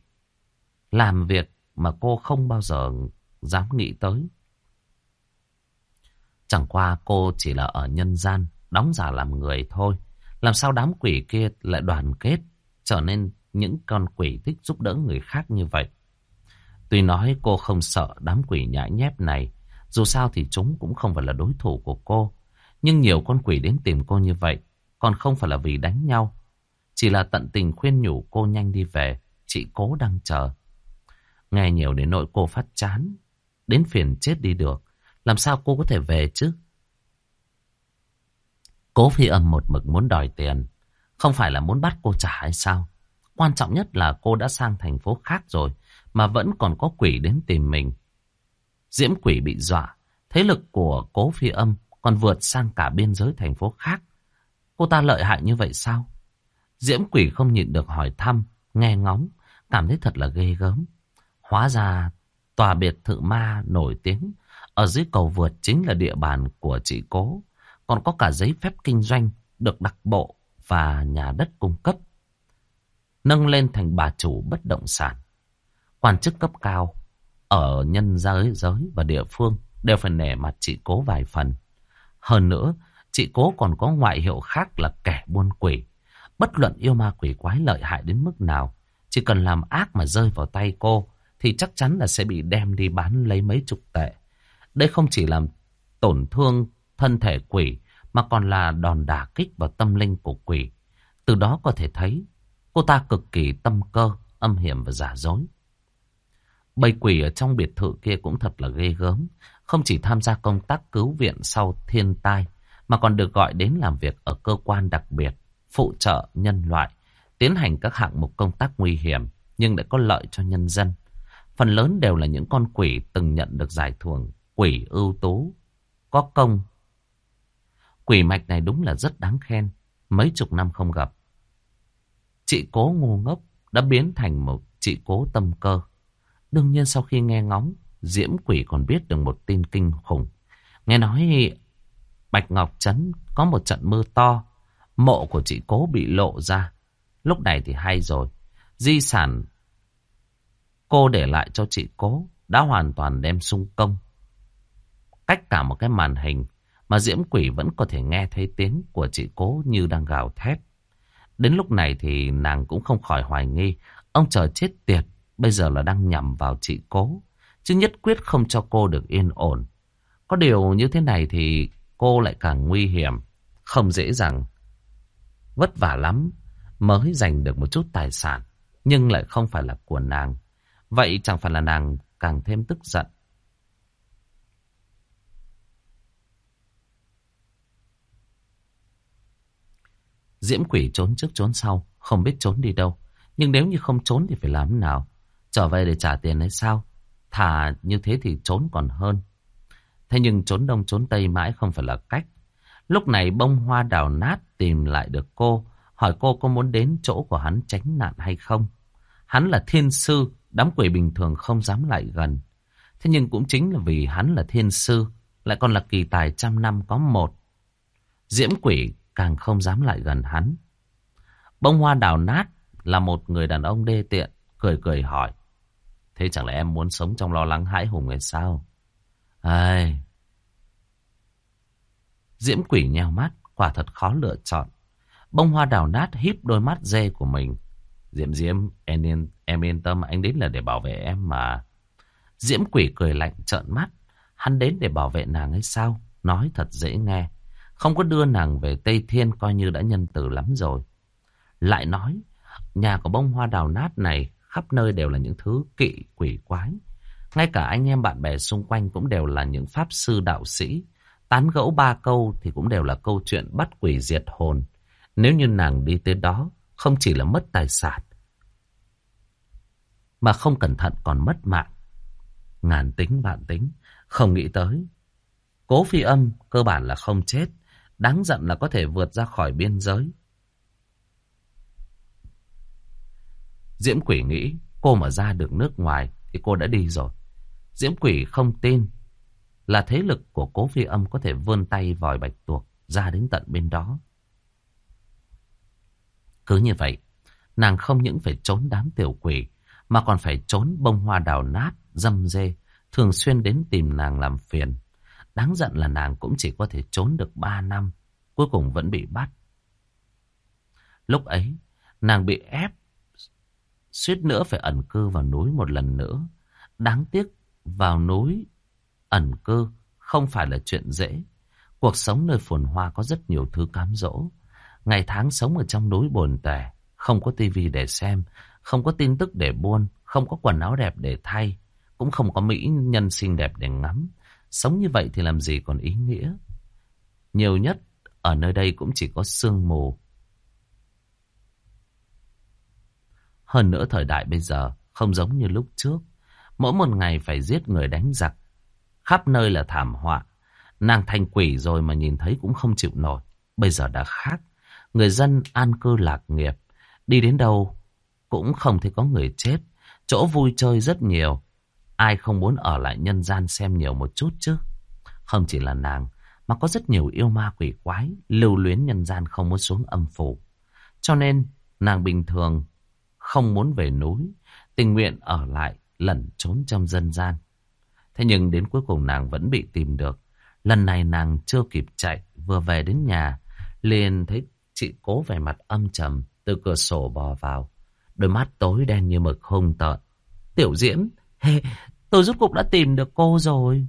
Làm việc mà cô không bao giờ dám nghĩ tới. Chẳng qua cô chỉ là ở nhân gian, đóng giả làm người thôi. Làm sao đám quỷ kia lại đoàn kết, trở nên những con quỷ thích giúp đỡ người khác như vậy. Tuy nói cô không sợ đám quỷ nhãi nhép này, dù sao thì chúng cũng không phải là đối thủ của cô. Nhưng nhiều con quỷ đến tìm cô như vậy, còn không phải là vì đánh nhau. Chỉ là tận tình khuyên nhủ cô nhanh đi về, chị cố đang chờ. Nghe nhiều đến nỗi cô phát chán, đến phiền chết đi được. Làm sao cô có thể về chứ? Cố phi âm một mực muốn đòi tiền. Không phải là muốn bắt cô trả hay sao? Quan trọng nhất là cô đã sang thành phố khác rồi. Mà vẫn còn có quỷ đến tìm mình. Diễm quỷ bị dọa. Thế lực của cố phi âm còn vượt sang cả biên giới thành phố khác. Cô ta lợi hại như vậy sao? Diễm quỷ không nhịn được hỏi thăm, nghe ngóng, cảm thấy thật là ghê gớm. Hóa ra tòa biệt thự ma nổi tiếng ở dưới cầu vượt chính là địa bàn của chị Cố. Còn có cả giấy phép kinh doanh được đặc bộ và nhà đất cung cấp. Nâng lên thành bà chủ bất động sản. Quan chức cấp cao ở nhân giới giới và địa phương đều phải nể mặt chị Cố vài phần. Hơn nữa, chị Cố còn có ngoại hiệu khác là kẻ buôn quỷ. Bất luận yêu ma quỷ quái lợi hại đến mức nào, chỉ cần làm ác mà rơi vào tay cô, thì chắc chắn là sẽ bị đem đi bán lấy mấy chục tệ. Đây không chỉ làm tổn thương thân thể quỷ, mà còn là đòn đả kích vào tâm linh của quỷ. Từ đó có thể thấy, cô ta cực kỳ tâm cơ, âm hiểm và giả dối. Bầy quỷ ở trong biệt thự kia cũng thật là ghê gớm. Không chỉ tham gia công tác cứu viện sau thiên tai, mà còn được gọi đến làm việc ở cơ quan đặc biệt, phụ trợ nhân loại, tiến hành các hạng mục công tác nguy hiểm, nhưng lại có lợi cho nhân dân. Phần lớn đều là những con quỷ từng nhận được giải thưởng quỷ ưu tú, có công. Quỷ mạch này đúng là rất đáng khen, mấy chục năm không gặp. Chị cố ngu ngốc đã biến thành một chị cố tâm cơ. Đương nhiên sau khi nghe ngóng, Diễm quỷ còn biết được một tin kinh khủng. Nghe nói Bạch Ngọc Trấn có một trận mưa to, mộ của chị cố bị lộ ra. Lúc này thì hay rồi, di sản cô để lại cho chị cố đã hoàn toàn đem sung công. Cách cả một cái màn hình mà Diễm Quỷ vẫn có thể nghe thấy tiếng của chị cố như đang gào thét. Đến lúc này thì nàng cũng không khỏi hoài nghi, ông chờ chết tiệt, bây giờ là đang nhầm vào chị cố, chứ nhất quyết không cho cô được yên ổn. Có điều như thế này thì cô lại càng nguy hiểm, không dễ dàng. Vất vả lắm mới giành được một chút tài sản, nhưng lại không phải là của nàng. Vậy chẳng phải là nàng càng thêm tức giận. Diễm quỷ trốn trước trốn sau, không biết trốn đi đâu. Nhưng nếu như không trốn thì phải làm thế nào? Trở về để trả tiền hay sao? Thà như thế thì trốn còn hơn. Thế nhưng trốn đông trốn tây mãi không phải là cách. Lúc này bông hoa đào nát tìm lại được cô, hỏi cô có muốn đến chỗ của hắn tránh nạn hay không. Hắn là thiên sư, đám quỷ bình thường không dám lại gần. Thế nhưng cũng chính là vì hắn là thiên sư, lại còn là kỳ tài trăm năm có một. Diễm quỷ càng không dám lại gần hắn. Bông hoa đào nát là một người đàn ông đê tiện, cười cười hỏi. Thế chẳng lẽ em muốn sống trong lo lắng hãi hùng hay sao? Ai... Diễm quỷ nheo mắt, quả thật khó lựa chọn. Bông hoa đào nát híp đôi mắt dê của mình. Diễm Diễm, em yên, em yên tâm, anh đến là để bảo vệ em mà. Diễm quỷ cười lạnh trợn mắt. Hắn đến để bảo vệ nàng hay sao? Nói thật dễ nghe. Không có đưa nàng về Tây Thiên coi như đã nhân từ lắm rồi. Lại nói, nhà của bông hoa đào nát này khắp nơi đều là những thứ kỵ quỷ quái. Ngay cả anh em bạn bè xung quanh cũng đều là những pháp sư đạo sĩ. Tán gẫu ba câu thì cũng đều là câu chuyện bắt quỷ diệt hồn. Nếu như nàng đi tới đó, không chỉ là mất tài sản, mà không cẩn thận còn mất mạng. Ngàn tính vạn tính, không nghĩ tới. Cố phi âm cơ bản là không chết, đáng giận là có thể vượt ra khỏi biên giới. Diễm quỷ nghĩ cô mà ra được nước ngoài thì cô đã đi rồi. Diễm quỷ không tin là thế lực của cố phi âm có thể vươn tay vòi bạch tuộc ra đến tận bên đó. Cứ như vậy, nàng không những phải trốn đám tiểu quỷ, mà còn phải trốn bông hoa đào nát, dâm dê, thường xuyên đến tìm nàng làm phiền. Đáng giận là nàng cũng chỉ có thể trốn được ba năm, cuối cùng vẫn bị bắt. Lúc ấy, nàng bị ép, suýt nữa phải ẩn cư vào núi một lần nữa. Đáng tiếc, vào núi, ẩn cư không phải là chuyện dễ. Cuộc sống nơi phồn hoa có rất nhiều thứ cám dỗ. Ngày tháng sống ở trong núi bồn tẻ, không có tivi để xem, không có tin tức để buôn, không có quần áo đẹp để thay, cũng không có mỹ nhân xinh đẹp để ngắm. Sống như vậy thì làm gì còn ý nghĩa. Nhiều nhất ở nơi đây cũng chỉ có sương mù. Hơn nữa thời đại bây giờ không giống như lúc trước. Mỗi một ngày phải giết người đánh giặc. Khắp nơi là thảm họa. Nàng thành quỷ rồi mà nhìn thấy cũng không chịu nổi. Bây giờ đã khác. Người dân an cư lạc nghiệp. Đi đến đâu cũng không thấy có người chết. Chỗ vui chơi rất nhiều. Ai không muốn ở lại nhân gian xem nhiều một chút chứ. Không chỉ là nàng, mà có rất nhiều yêu ma quỷ quái, lưu luyến nhân gian không muốn xuống âm phủ. Cho nên, nàng bình thường không muốn về núi, tình nguyện ở lại lẩn trốn trong dân gian. Thế nhưng đến cuối cùng nàng vẫn bị tìm được. Lần này nàng chưa kịp chạy, vừa về đến nhà, liền thấy chị cố vẻ mặt âm trầm từ cửa sổ bò vào. Đôi mắt tối đen như mực hung tợn. Tiểu Diễm, tôi rốt cục đã tìm được cô rồi.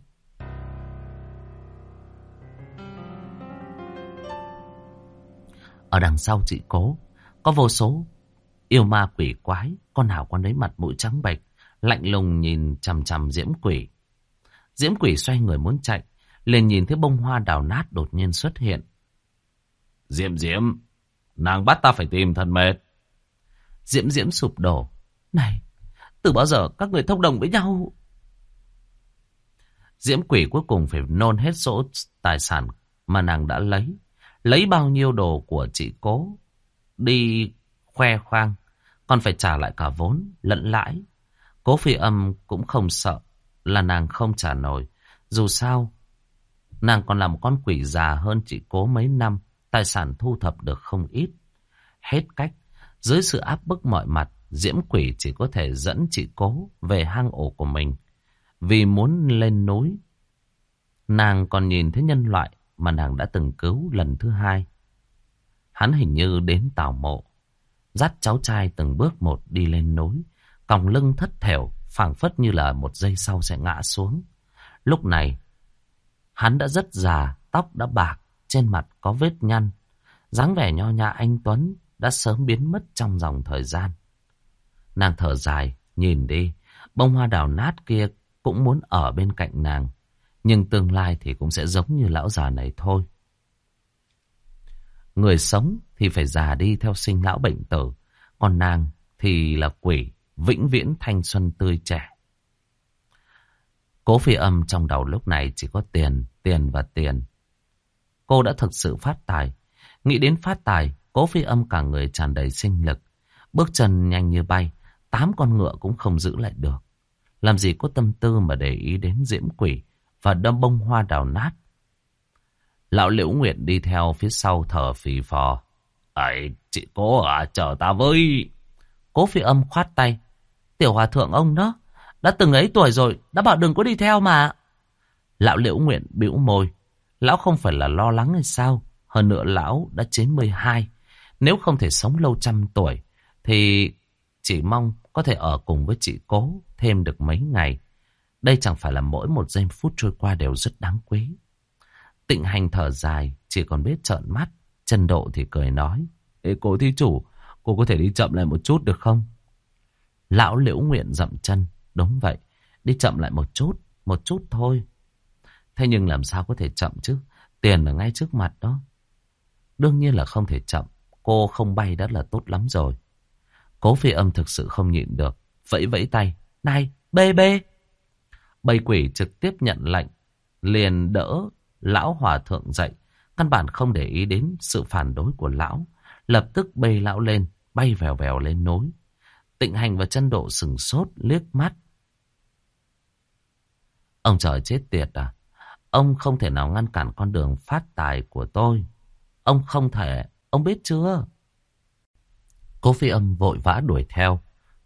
Ở đằng sau chị cố, có vô số yêu ma quỷ quái, con nào con đấy mặt mũi trắng bệch, lạnh lùng nhìn chằm chằm diễm quỷ. Diễm quỷ xoay người muốn chạy, liền nhìn thấy bông hoa đào nát đột nhiên xuất hiện. Diễm Diễm, nàng bắt ta phải tìm thật mệt. Diễm Diễm sụp đổ. Này, từ bao giờ các người thông đồng với nhau? Diễm quỷ cuối cùng phải nôn hết số tài sản mà nàng đã lấy. Lấy bao nhiêu đồ của chị cố. Đi khoe khoang. Còn phải trả lại cả vốn, lẫn lãi. Cố phi âm cũng không sợ là nàng không trả nổi. Dù sao, nàng còn là một con quỷ già hơn chị cố mấy năm. Tài sản thu thập được không ít. Hết cách, dưới sự áp bức mọi mặt, Diễm quỷ chỉ có thể dẫn chị cố về hang ổ của mình. Vì muốn lên núi, nàng còn nhìn thấy nhân loại mà nàng đã từng cứu lần thứ hai. Hắn hình như đến tàu mộ, dắt cháu trai từng bước một đi lên núi, còng lưng thất thểu, phảng phất như là một giây sau sẽ ngã xuống. Lúc này, hắn đã rất già, tóc đã bạc, trên mặt có vết nhăn, dáng vẻ nho nhã anh Tuấn đã sớm biến mất trong dòng thời gian. Nàng thở dài, nhìn đi, bông hoa đào nát kia cũng muốn ở bên cạnh nàng. Nhưng tương lai thì cũng sẽ giống như lão già này thôi. Người sống thì phải già đi theo sinh lão bệnh tử. Còn nàng thì là quỷ, vĩnh viễn thanh xuân tươi trẻ. Cố phi âm trong đầu lúc này chỉ có tiền, tiền và tiền. Cô đã thực sự phát tài. Nghĩ đến phát tài, cố phi âm cả người tràn đầy sinh lực. Bước chân nhanh như bay, tám con ngựa cũng không giữ lại được. Làm gì có tâm tư mà để ý đến diễm quỷ và đâm bông hoa đào nát. Lão Liễu Nguyệt đi theo phía sau thở phì phò. Ấy, chị cố à, chờ ta với. Cố phi âm khoát tay. Tiểu hòa thượng ông đó, đã từng ấy tuổi rồi, đã bảo đừng có đi theo mà. Lão Liễu Nguyện bĩu môi. Lão không phải là lo lắng hay sao? Hơn nữa lão đã 92. Nếu không thể sống lâu trăm tuổi, thì chỉ mong có thể ở cùng với chị cố thêm được mấy ngày. Đây chẳng phải là mỗi một giây phút trôi qua đều rất đáng quý. Tịnh hành thở dài, chỉ còn biết trợn mắt. Trần Độ thì cười nói. Ê cố thí chủ, cô có thể đi chậm lại một chút được không? Lão liễu nguyện dậm chân. Đúng vậy, đi chậm lại một chút, một chút thôi. Thế nhưng làm sao có thể chậm chứ? Tiền ở ngay trước mặt đó. Đương nhiên là không thể chậm. Cô không bay đã là tốt lắm rồi. Cố phi âm thực sự không nhịn được. Vẫy vẫy tay. Này, bê bê. Bầy quỷ trực tiếp nhận lệnh. Liền đỡ lão hòa thượng dậy. Căn bản không để ý đến sự phản đối của lão. Lập tức bê lão lên. Bay vèo vèo lên nối. Tịnh hành và chân độ sừng sốt liếc mắt. Ông trời chết tiệt à. Ông không thể nào ngăn cản con đường phát tài của tôi. Ông không thể. Ông biết chưa? Cố phi âm vội vã đuổi theo.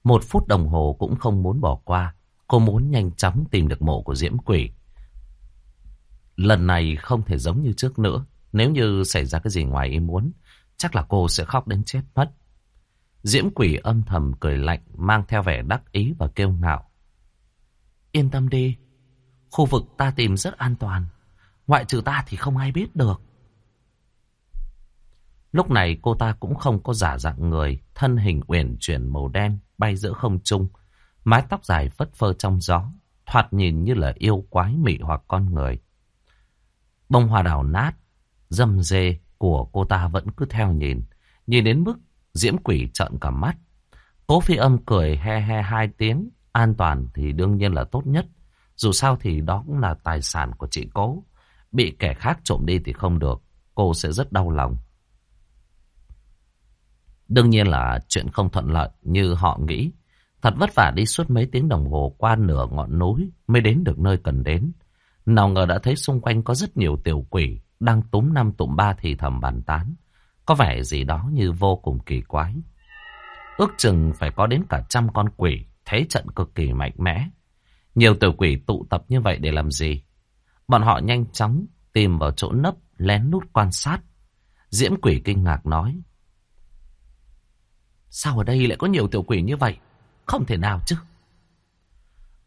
Một phút đồng hồ cũng không muốn bỏ qua. Cô muốn nhanh chóng tìm được mộ của diễm quỷ. Lần này không thể giống như trước nữa. Nếu như xảy ra cái gì ngoài ý muốn, chắc là cô sẽ khóc đến chết mất. Diễm quỷ âm thầm cười lạnh, mang theo vẻ đắc ý và kêu ngạo. Yên tâm đi, khu vực ta tìm rất an toàn. Ngoại trừ ta thì không ai biết được. Lúc này cô ta cũng không có giả dạng người, thân hình uyển chuyển màu đen, bay giữa không trung. Mái tóc dài phất phơ trong gió, thoạt nhìn như là yêu quái mị hoặc con người. Bông hoa đào nát, dâm dê của cô ta vẫn cứ theo nhìn, nhìn đến mức diễm quỷ trợn cả mắt. Cố phi âm cười he he hai tiếng, an toàn thì đương nhiên là tốt nhất. Dù sao thì đó cũng là tài sản của chị cố. Bị kẻ khác trộm đi thì không được, cô sẽ rất đau lòng. Đương nhiên là chuyện không thuận lợi như họ nghĩ. Thật vất vả đi suốt mấy tiếng đồng hồ qua nửa ngọn núi mới đến được nơi cần đến. Nào ngờ đã thấy xung quanh có rất nhiều tiểu quỷ đang túm năm tụm ba thì thầm bàn tán. Có vẻ gì đó như vô cùng kỳ quái. Ước chừng phải có đến cả trăm con quỷ, thế trận cực kỳ mạnh mẽ. Nhiều tiểu quỷ tụ tập như vậy để làm gì? Bọn họ nhanh chóng tìm vào chỗ nấp, lén nút quan sát. Diễm quỷ kinh ngạc nói. Sao ở đây lại có nhiều tiểu quỷ như vậy? Không thể nào chứ.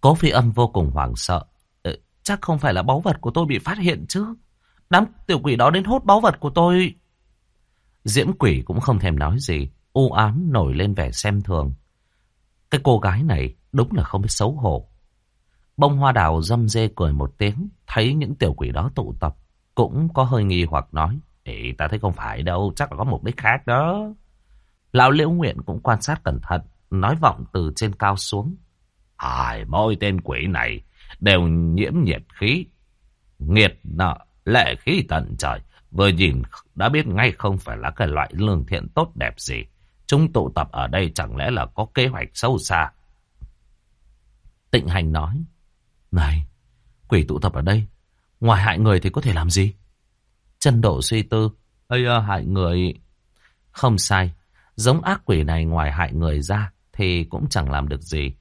Cố phi âm vô cùng hoảng sợ. Ừ, chắc không phải là báu vật của tôi bị phát hiện chứ. Đám tiểu quỷ đó đến hốt báu vật của tôi. Diễm quỷ cũng không thèm nói gì. U ám nổi lên vẻ xem thường. Cái cô gái này đúng là không biết xấu hổ. Bông hoa đào dâm dê cười một tiếng. Thấy những tiểu quỷ đó tụ tập. Cũng có hơi nghi hoặc nói. Ê, ta thấy không phải đâu. Chắc là có mục đích khác đó. Lão Liễu Nguyện cũng quan sát cẩn thận, nói vọng từ trên cao xuống. Ai, mỗi tên quỷ này đều nhiễm nhiệt khí. Nghiệt nợ, lệ khí tận trời. Vừa nhìn đã biết ngay không phải là cái loại lương thiện tốt đẹp gì. Chúng tụ tập ở đây chẳng lẽ là có kế hoạch sâu xa. Tịnh hành nói. Này, quỷ tụ tập ở đây. Ngoài hại người thì có thể làm gì? Chân độ suy tư. Ây à, hại người... Không sai. Giống ác quỷ này ngoài hại người ra thì cũng chẳng làm được gì.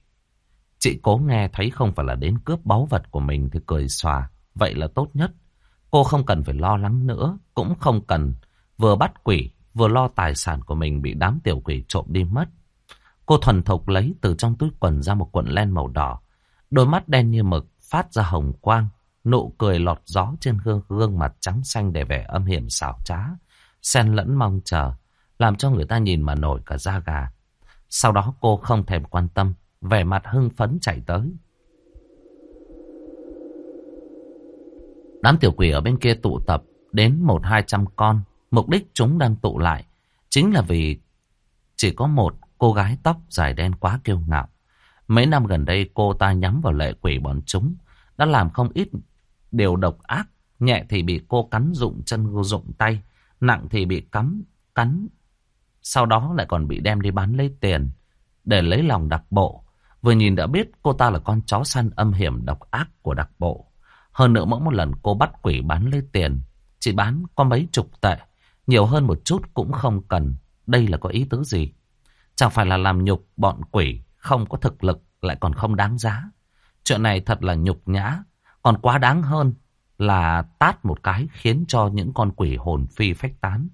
Chị cố nghe thấy không phải là đến cướp báu vật của mình thì cười xòa. Vậy là tốt nhất. Cô không cần phải lo lắng nữa. Cũng không cần vừa bắt quỷ vừa lo tài sản của mình bị đám tiểu quỷ trộm đi mất. Cô thuần thục lấy từ trong túi quần ra một cuộn len màu đỏ. Đôi mắt đen như mực phát ra hồng quang. Nụ cười lọt gió trên gương, gương mặt trắng xanh để vẻ âm hiểm xảo trá. Xen lẫn mong chờ làm cho người ta nhìn mà nổi cả da gà. Sau đó cô không thèm quan tâm, vẻ mặt hưng phấn chạy tới. Đám tiểu quỷ ở bên kia tụ tập đến một hai trăm con. Mục đích chúng đang tụ lại chính là vì chỉ có một cô gái tóc dài đen quá kiêu ngạo. Mấy năm gần đây cô ta nhắm vào lệ quỷ bọn chúng, đã làm không ít điều độc ác. Nhẹ thì bị cô cắn rụng chân rụng tay, nặng thì bị cắm, cắn sau đó lại còn bị đem đi bán lấy tiền để lấy lòng đặc bộ. Vừa nhìn đã biết cô ta là con chó săn âm hiểm độc ác của đặc bộ. Hơn nữa mỗi một lần cô bắt quỷ bán lấy tiền, chỉ bán có mấy chục tệ, nhiều hơn một chút cũng không cần. Đây là có ý tứ gì? Chẳng phải là làm nhục bọn quỷ không có thực lực lại còn không đáng giá. Chuyện này thật là nhục nhã, còn quá đáng hơn là tát một cái khiến cho những con quỷ hồn phi phách tán.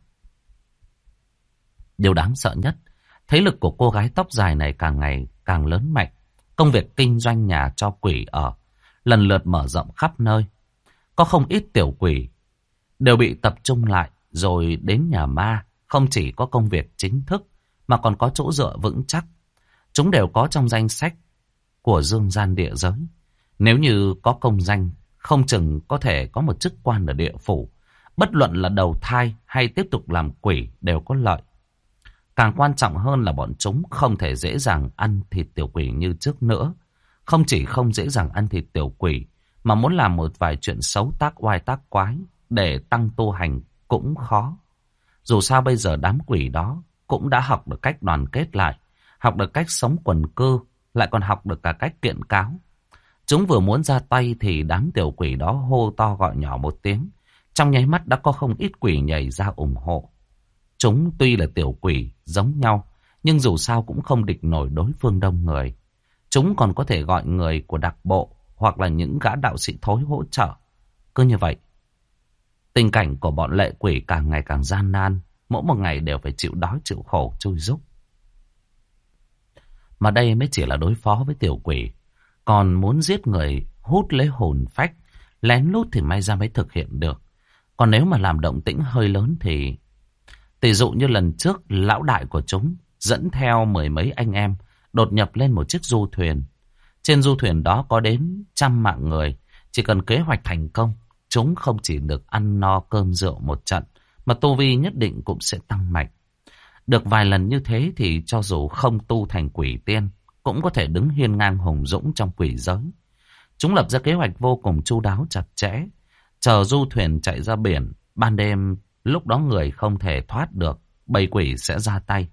Điều đáng sợ nhất, thế lực của cô gái tóc dài này càng ngày càng lớn mạnh. Công việc kinh doanh nhà cho quỷ ở, lần lượt mở rộng khắp nơi. Có không ít tiểu quỷ đều bị tập trung lại rồi đến nhà ma, không chỉ có công việc chính thức mà còn có chỗ dựa vững chắc. Chúng đều có trong danh sách của dương gian địa giới. Nếu như có công danh, không chừng có thể có một chức quan ở địa phủ. Bất luận là đầu thai hay tiếp tục làm quỷ đều có lợi. Càng quan trọng hơn là bọn chúng không thể dễ dàng ăn thịt tiểu quỷ như trước nữa. Không chỉ không dễ dàng ăn thịt tiểu quỷ, mà muốn làm một vài chuyện xấu tác oai tác quái để tăng tu hành cũng khó. Dù sao bây giờ đám quỷ đó cũng đã học được cách đoàn kết lại, học được cách sống quần cư, lại còn học được cả cách kiện cáo. Chúng vừa muốn ra tay thì đám tiểu quỷ đó hô to gọi nhỏ một tiếng. Trong nháy mắt đã có không ít quỷ nhảy ra ủng hộ. Chúng tuy là tiểu quỷ giống nhau, nhưng dù sao cũng không địch nổi đối phương đông người. Chúng còn có thể gọi người của đặc bộ hoặc là những gã đạo sĩ thối hỗ trợ. Cứ như vậy, tình cảnh của bọn lệ quỷ càng ngày càng gian nan, mỗi một ngày đều phải chịu đói chịu khổ chui rúc. Mà đây mới chỉ là đối phó với tiểu quỷ. Còn muốn giết người hút lấy hồn phách, lén lút thì may ra mới thực hiện được. Còn nếu mà làm động tĩnh hơi lớn thì... Tỷ dụ như lần trước, lão đại của chúng dẫn theo mười mấy anh em đột nhập lên một chiếc du thuyền. Trên du thuyền đó có đến trăm mạng người. Chỉ cần kế hoạch thành công, chúng không chỉ được ăn no cơm rượu một trận, mà tu vi nhất định cũng sẽ tăng mạnh. Được vài lần như thế thì cho dù không tu thành quỷ tiên, cũng có thể đứng hiên ngang hùng dũng trong quỷ giới. Chúng lập ra kế hoạch vô cùng chu đáo chặt chẽ, chờ du thuyền chạy ra biển, ban đêm lúc đó người không thể thoát được, bầy quỷ sẽ ra tay.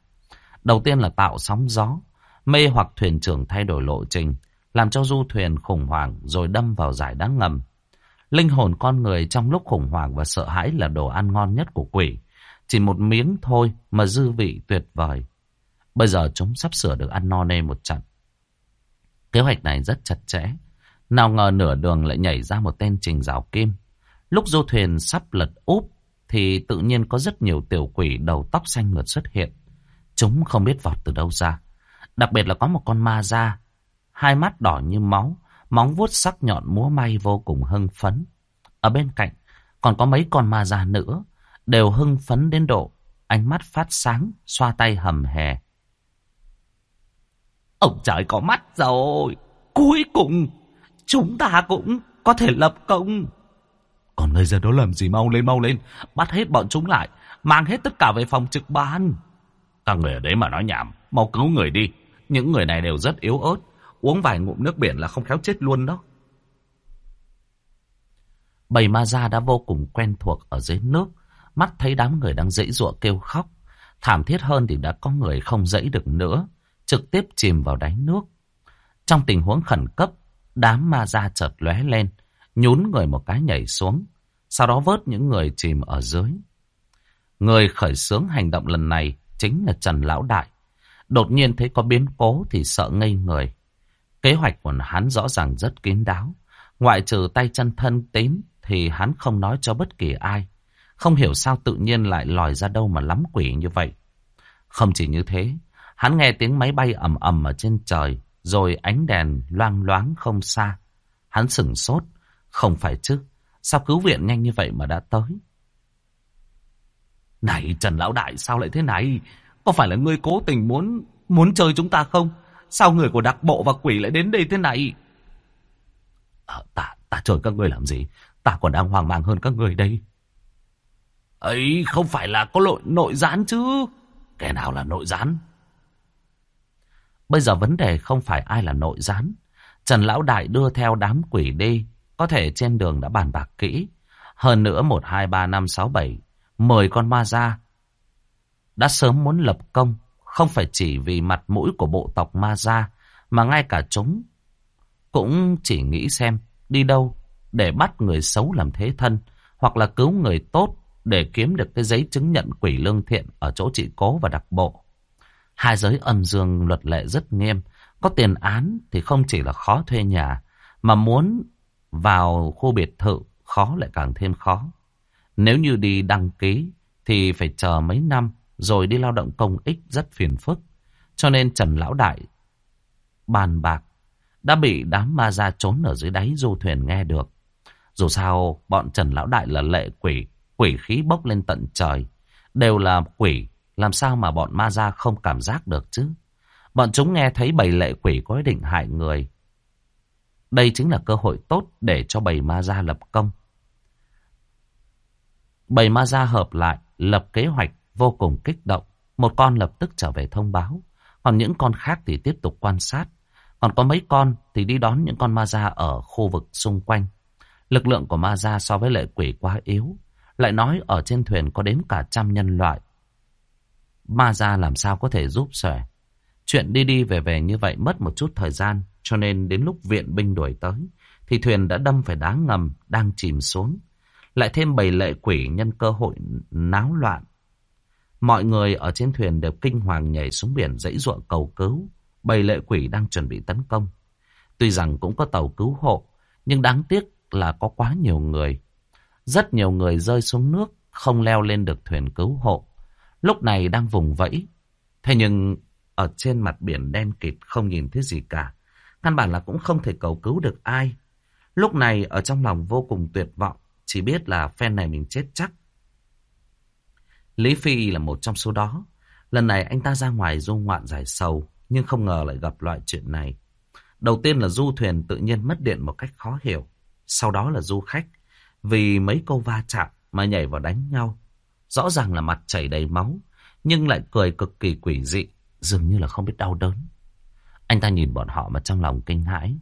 Đầu tiên là tạo sóng gió, mê hoặc thuyền trưởng thay đổi lộ trình, làm cho du thuyền khủng hoảng rồi đâm vào giải đá ngầm. Linh hồn con người trong lúc khủng hoảng và sợ hãi là đồ ăn ngon nhất của quỷ. Chỉ một miếng thôi mà dư vị tuyệt vời. Bây giờ chúng sắp sửa được ăn no nê một trận. Kế hoạch này rất chặt chẽ. Nào ngờ nửa đường lại nhảy ra một tên trình rào kim. Lúc du thuyền sắp lật úp thì tự nhiên có rất nhiều tiểu quỷ đầu tóc xanh mượt xuất hiện. Chúng không biết vọt từ đâu ra. Đặc biệt là có một con ma da, hai mắt đỏ như máu, móng vuốt sắc nhọn múa may vô cùng hưng phấn. Ở bên cạnh còn có mấy con ma da nữa, đều hưng phấn đến độ, ánh mắt phát sáng, xoa tay hầm hè. Ông trời có mắt rồi, cuối cùng chúng ta cũng có thể lập công. Còn người dân đó làm gì mau lên mau lên, bắt hết bọn chúng lại, mang hết tất cả về phòng trực ban. Các người ở đấy mà nói nhảm, mau cứu người đi. Những người này đều rất yếu ớt, uống vài ngụm nước biển là không khéo chết luôn đó. Bầy ma gia đã vô cùng quen thuộc ở dưới nước, mắt thấy đám người đang dãy ruộng kêu khóc. Thảm thiết hơn thì đã có người không dãy được nữa, trực tiếp chìm vào đáy nước. Trong tình huống khẩn cấp, đám ma gia chợt lóe lên, nhún người một cái nhảy xuống, sau đó vớt những người chìm ở dưới. Người khởi xướng hành động lần này chính là Trần Lão Đại. Đột nhiên thấy có biến cố thì sợ ngây người. Kế hoạch của hắn rõ ràng rất kín đáo. Ngoại trừ tay chân thân tín thì hắn không nói cho bất kỳ ai. Không hiểu sao tự nhiên lại lòi ra đâu mà lắm quỷ như vậy. Không chỉ như thế, hắn nghe tiếng máy bay ầm ầm ở trên trời, rồi ánh đèn loang loáng không xa. Hắn sửng sốt, không phải chứ, sao cứu viện nhanh như vậy mà đã tới? Này Trần Lão Đại sao lại thế này? Có phải là ngươi cố tình muốn muốn chơi chúng ta không? Sao người của đặc bộ và quỷ lại đến đây thế này? À, ta, ta chơi các ngươi làm gì? Ta còn đang hoang mang hơn các người đây. ấy không phải là có nội, nội gián chứ. Kẻ nào là nội gián? Bây giờ vấn đề không phải ai là nội gián. Trần Lão Đại đưa theo đám quỷ đi. Có thể trên đường đã bàn bạc kỹ. Hơn nữa 1, 2, 3, 5, 6, 7. 10 con ma ra. Đã sớm muốn lập công. Không phải chỉ vì mặt mũi của bộ tộc ma ra. Mà ngay cả chúng cũng chỉ nghĩ xem đi đâu để bắt người xấu làm thế thân, hoặc là cứu người tốt để kiếm được cái giấy chứng nhận quỷ lương thiện ở chỗ trị cố và đặc bộ. Hai giới âm dương luật lệ rất nghiêm, có tiền án thì không chỉ là khó thuê nhà, mà muốn vào khu biệt thự khó lại càng thêm khó. Nếu như đi đăng ký thì phải chờ mấy năm rồi đi lao động công ích rất phiền phức. Cho nên Trần Lão Đại bàn bạc đã bị đám ma ra trốn ở dưới đáy du thuyền nghe được. Dù sao bọn Trần Lão Đại là lệ quỷ, quỷ khí bốc lên tận trời. Đều là quỷ, làm sao mà bọn ma ra không cảm giác được chứ? Bọn chúng nghe thấy bầy lệ quỷ có ý định hại người. Đây chính là cơ hội tốt để cho bầy ma gia lập công. Bầy ma gia hợp lại, lập kế hoạch vô cùng kích động. Một con lập tức trở về thông báo. Còn những con khác thì tiếp tục quan sát. Còn có mấy con thì đi đón những con ma gia ở khu vực xung quanh. Lực lượng của ma gia so với lệ quỷ quá yếu. Lại nói ở trên thuyền có đến cả trăm nhân loại. Ma gia làm sao có thể giúp xòe. Chuyện đi đi về về như vậy mất một chút thời gian. Cho nên đến lúc viện binh đuổi tới. Thì thuyền đã đâm phải đá ngầm đang chìm xuống. Lại thêm bầy lệ quỷ nhân cơ hội náo loạn. Mọi người ở trên thuyền đều kinh hoàng nhảy xuống biển dãy ruộng cầu cứu. Bầy lệ quỷ đang chuẩn bị tấn công. Tuy rằng cũng có tàu cứu hộ, nhưng đáng tiếc là có quá nhiều người. Rất nhiều người rơi xuống nước, không leo lên được thuyền cứu hộ. Lúc này đang vùng vẫy. Thế nhưng ở trên mặt biển đen kịt không nhìn thấy gì cả. Căn bản là cũng không thể cầu cứu được ai. Lúc này, ở trong lòng vô cùng tuyệt vọng. Chỉ biết là phen này mình chết chắc. Lý Phi là một trong số đó. Lần này anh ta ra ngoài du ngoạn giải sầu. Nhưng không ngờ lại gặp loại chuyện này. Đầu tiên là du thuyền tự nhiên mất điện một cách khó hiểu. Sau đó là du khách. Vì mấy câu va chạm mà nhảy vào đánh nhau. Rõ ràng là mặt chảy đầy máu. Nhưng lại cười cực kỳ quỷ dị. Dường như là không biết đau đớn. Anh ta nhìn bọn họ mà trong lòng kinh hãi.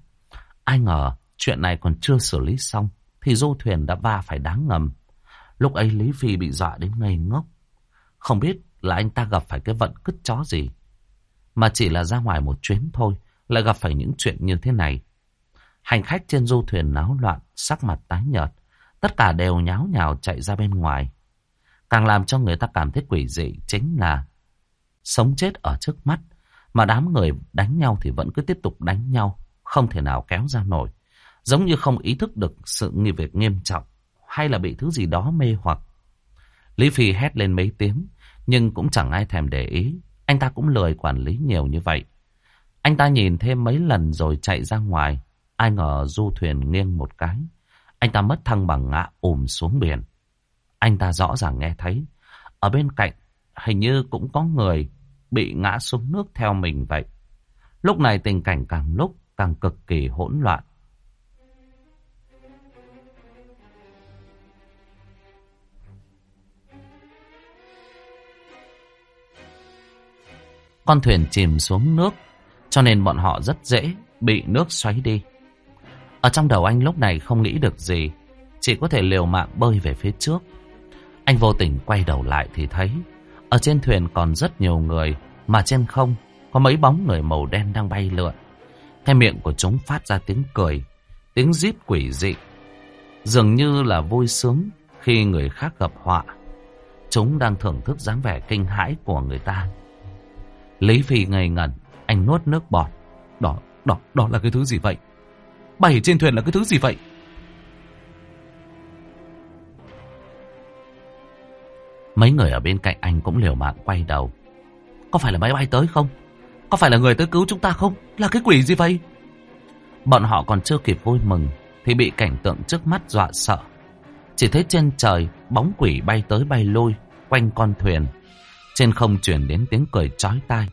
Ai ngờ chuyện này còn chưa xử lý xong thì du thuyền đã va phải đáng ngầm. Lúc ấy Lý Phi bị dọa đến ngây ngốc. Không biết là anh ta gặp phải cái vận cứt chó gì. Mà chỉ là ra ngoài một chuyến thôi, lại gặp phải những chuyện như thế này. Hành khách trên du thuyền náo loạn, sắc mặt tái nhợt. Tất cả đều nháo nhào chạy ra bên ngoài. Càng làm cho người ta cảm thấy quỷ dị chính là sống chết ở trước mắt. Mà đám người đánh nhau thì vẫn cứ tiếp tục đánh nhau, không thể nào kéo ra nổi. Giống như không ý thức được sự nghi việc nghiêm trọng hay là bị thứ gì đó mê hoặc. Lý Phi hét lên mấy tiếng, nhưng cũng chẳng ai thèm để ý. Anh ta cũng lười quản lý nhiều như vậy. Anh ta nhìn thêm mấy lần rồi chạy ra ngoài. Ai ngờ du thuyền nghiêng một cái. Anh ta mất thăng bằng ngã ùm xuống biển. Anh ta rõ ràng nghe thấy. Ở bên cạnh hình như cũng có người bị ngã xuống nước theo mình vậy. Lúc này tình cảnh càng lúc càng cực kỳ hỗn loạn. Con thuyền chìm xuống nước, cho nên bọn họ rất dễ bị nước xoáy đi. Ở trong đầu anh lúc này không nghĩ được gì, chỉ có thể liều mạng bơi về phía trước. Anh vô tình quay đầu lại thì thấy, ở trên thuyền còn rất nhiều người, mà trên không có mấy bóng người màu đen đang bay lượn. Cái miệng của chúng phát ra tiếng cười, tiếng rít quỷ dị, dường như là vui sướng khi người khác gặp họa. Chúng đang thưởng thức dáng vẻ kinh hãi của người ta. Lý Phi ngây ngẩn, anh nuốt nước bọt. Đó, đó, đó là cái thứ gì vậy? Bày trên thuyền là cái thứ gì vậy? Mấy người ở bên cạnh anh cũng liều mạng quay đầu. Có phải là máy bay tới không? Có phải là người tới cứu chúng ta không? Là cái quỷ gì vậy? Bọn họ còn chưa kịp vui mừng thì bị cảnh tượng trước mắt dọa sợ. Chỉ thấy trên trời bóng quỷ bay tới bay lui, quanh con thuyền. Trên không truyền đến tiếng cười chói tai,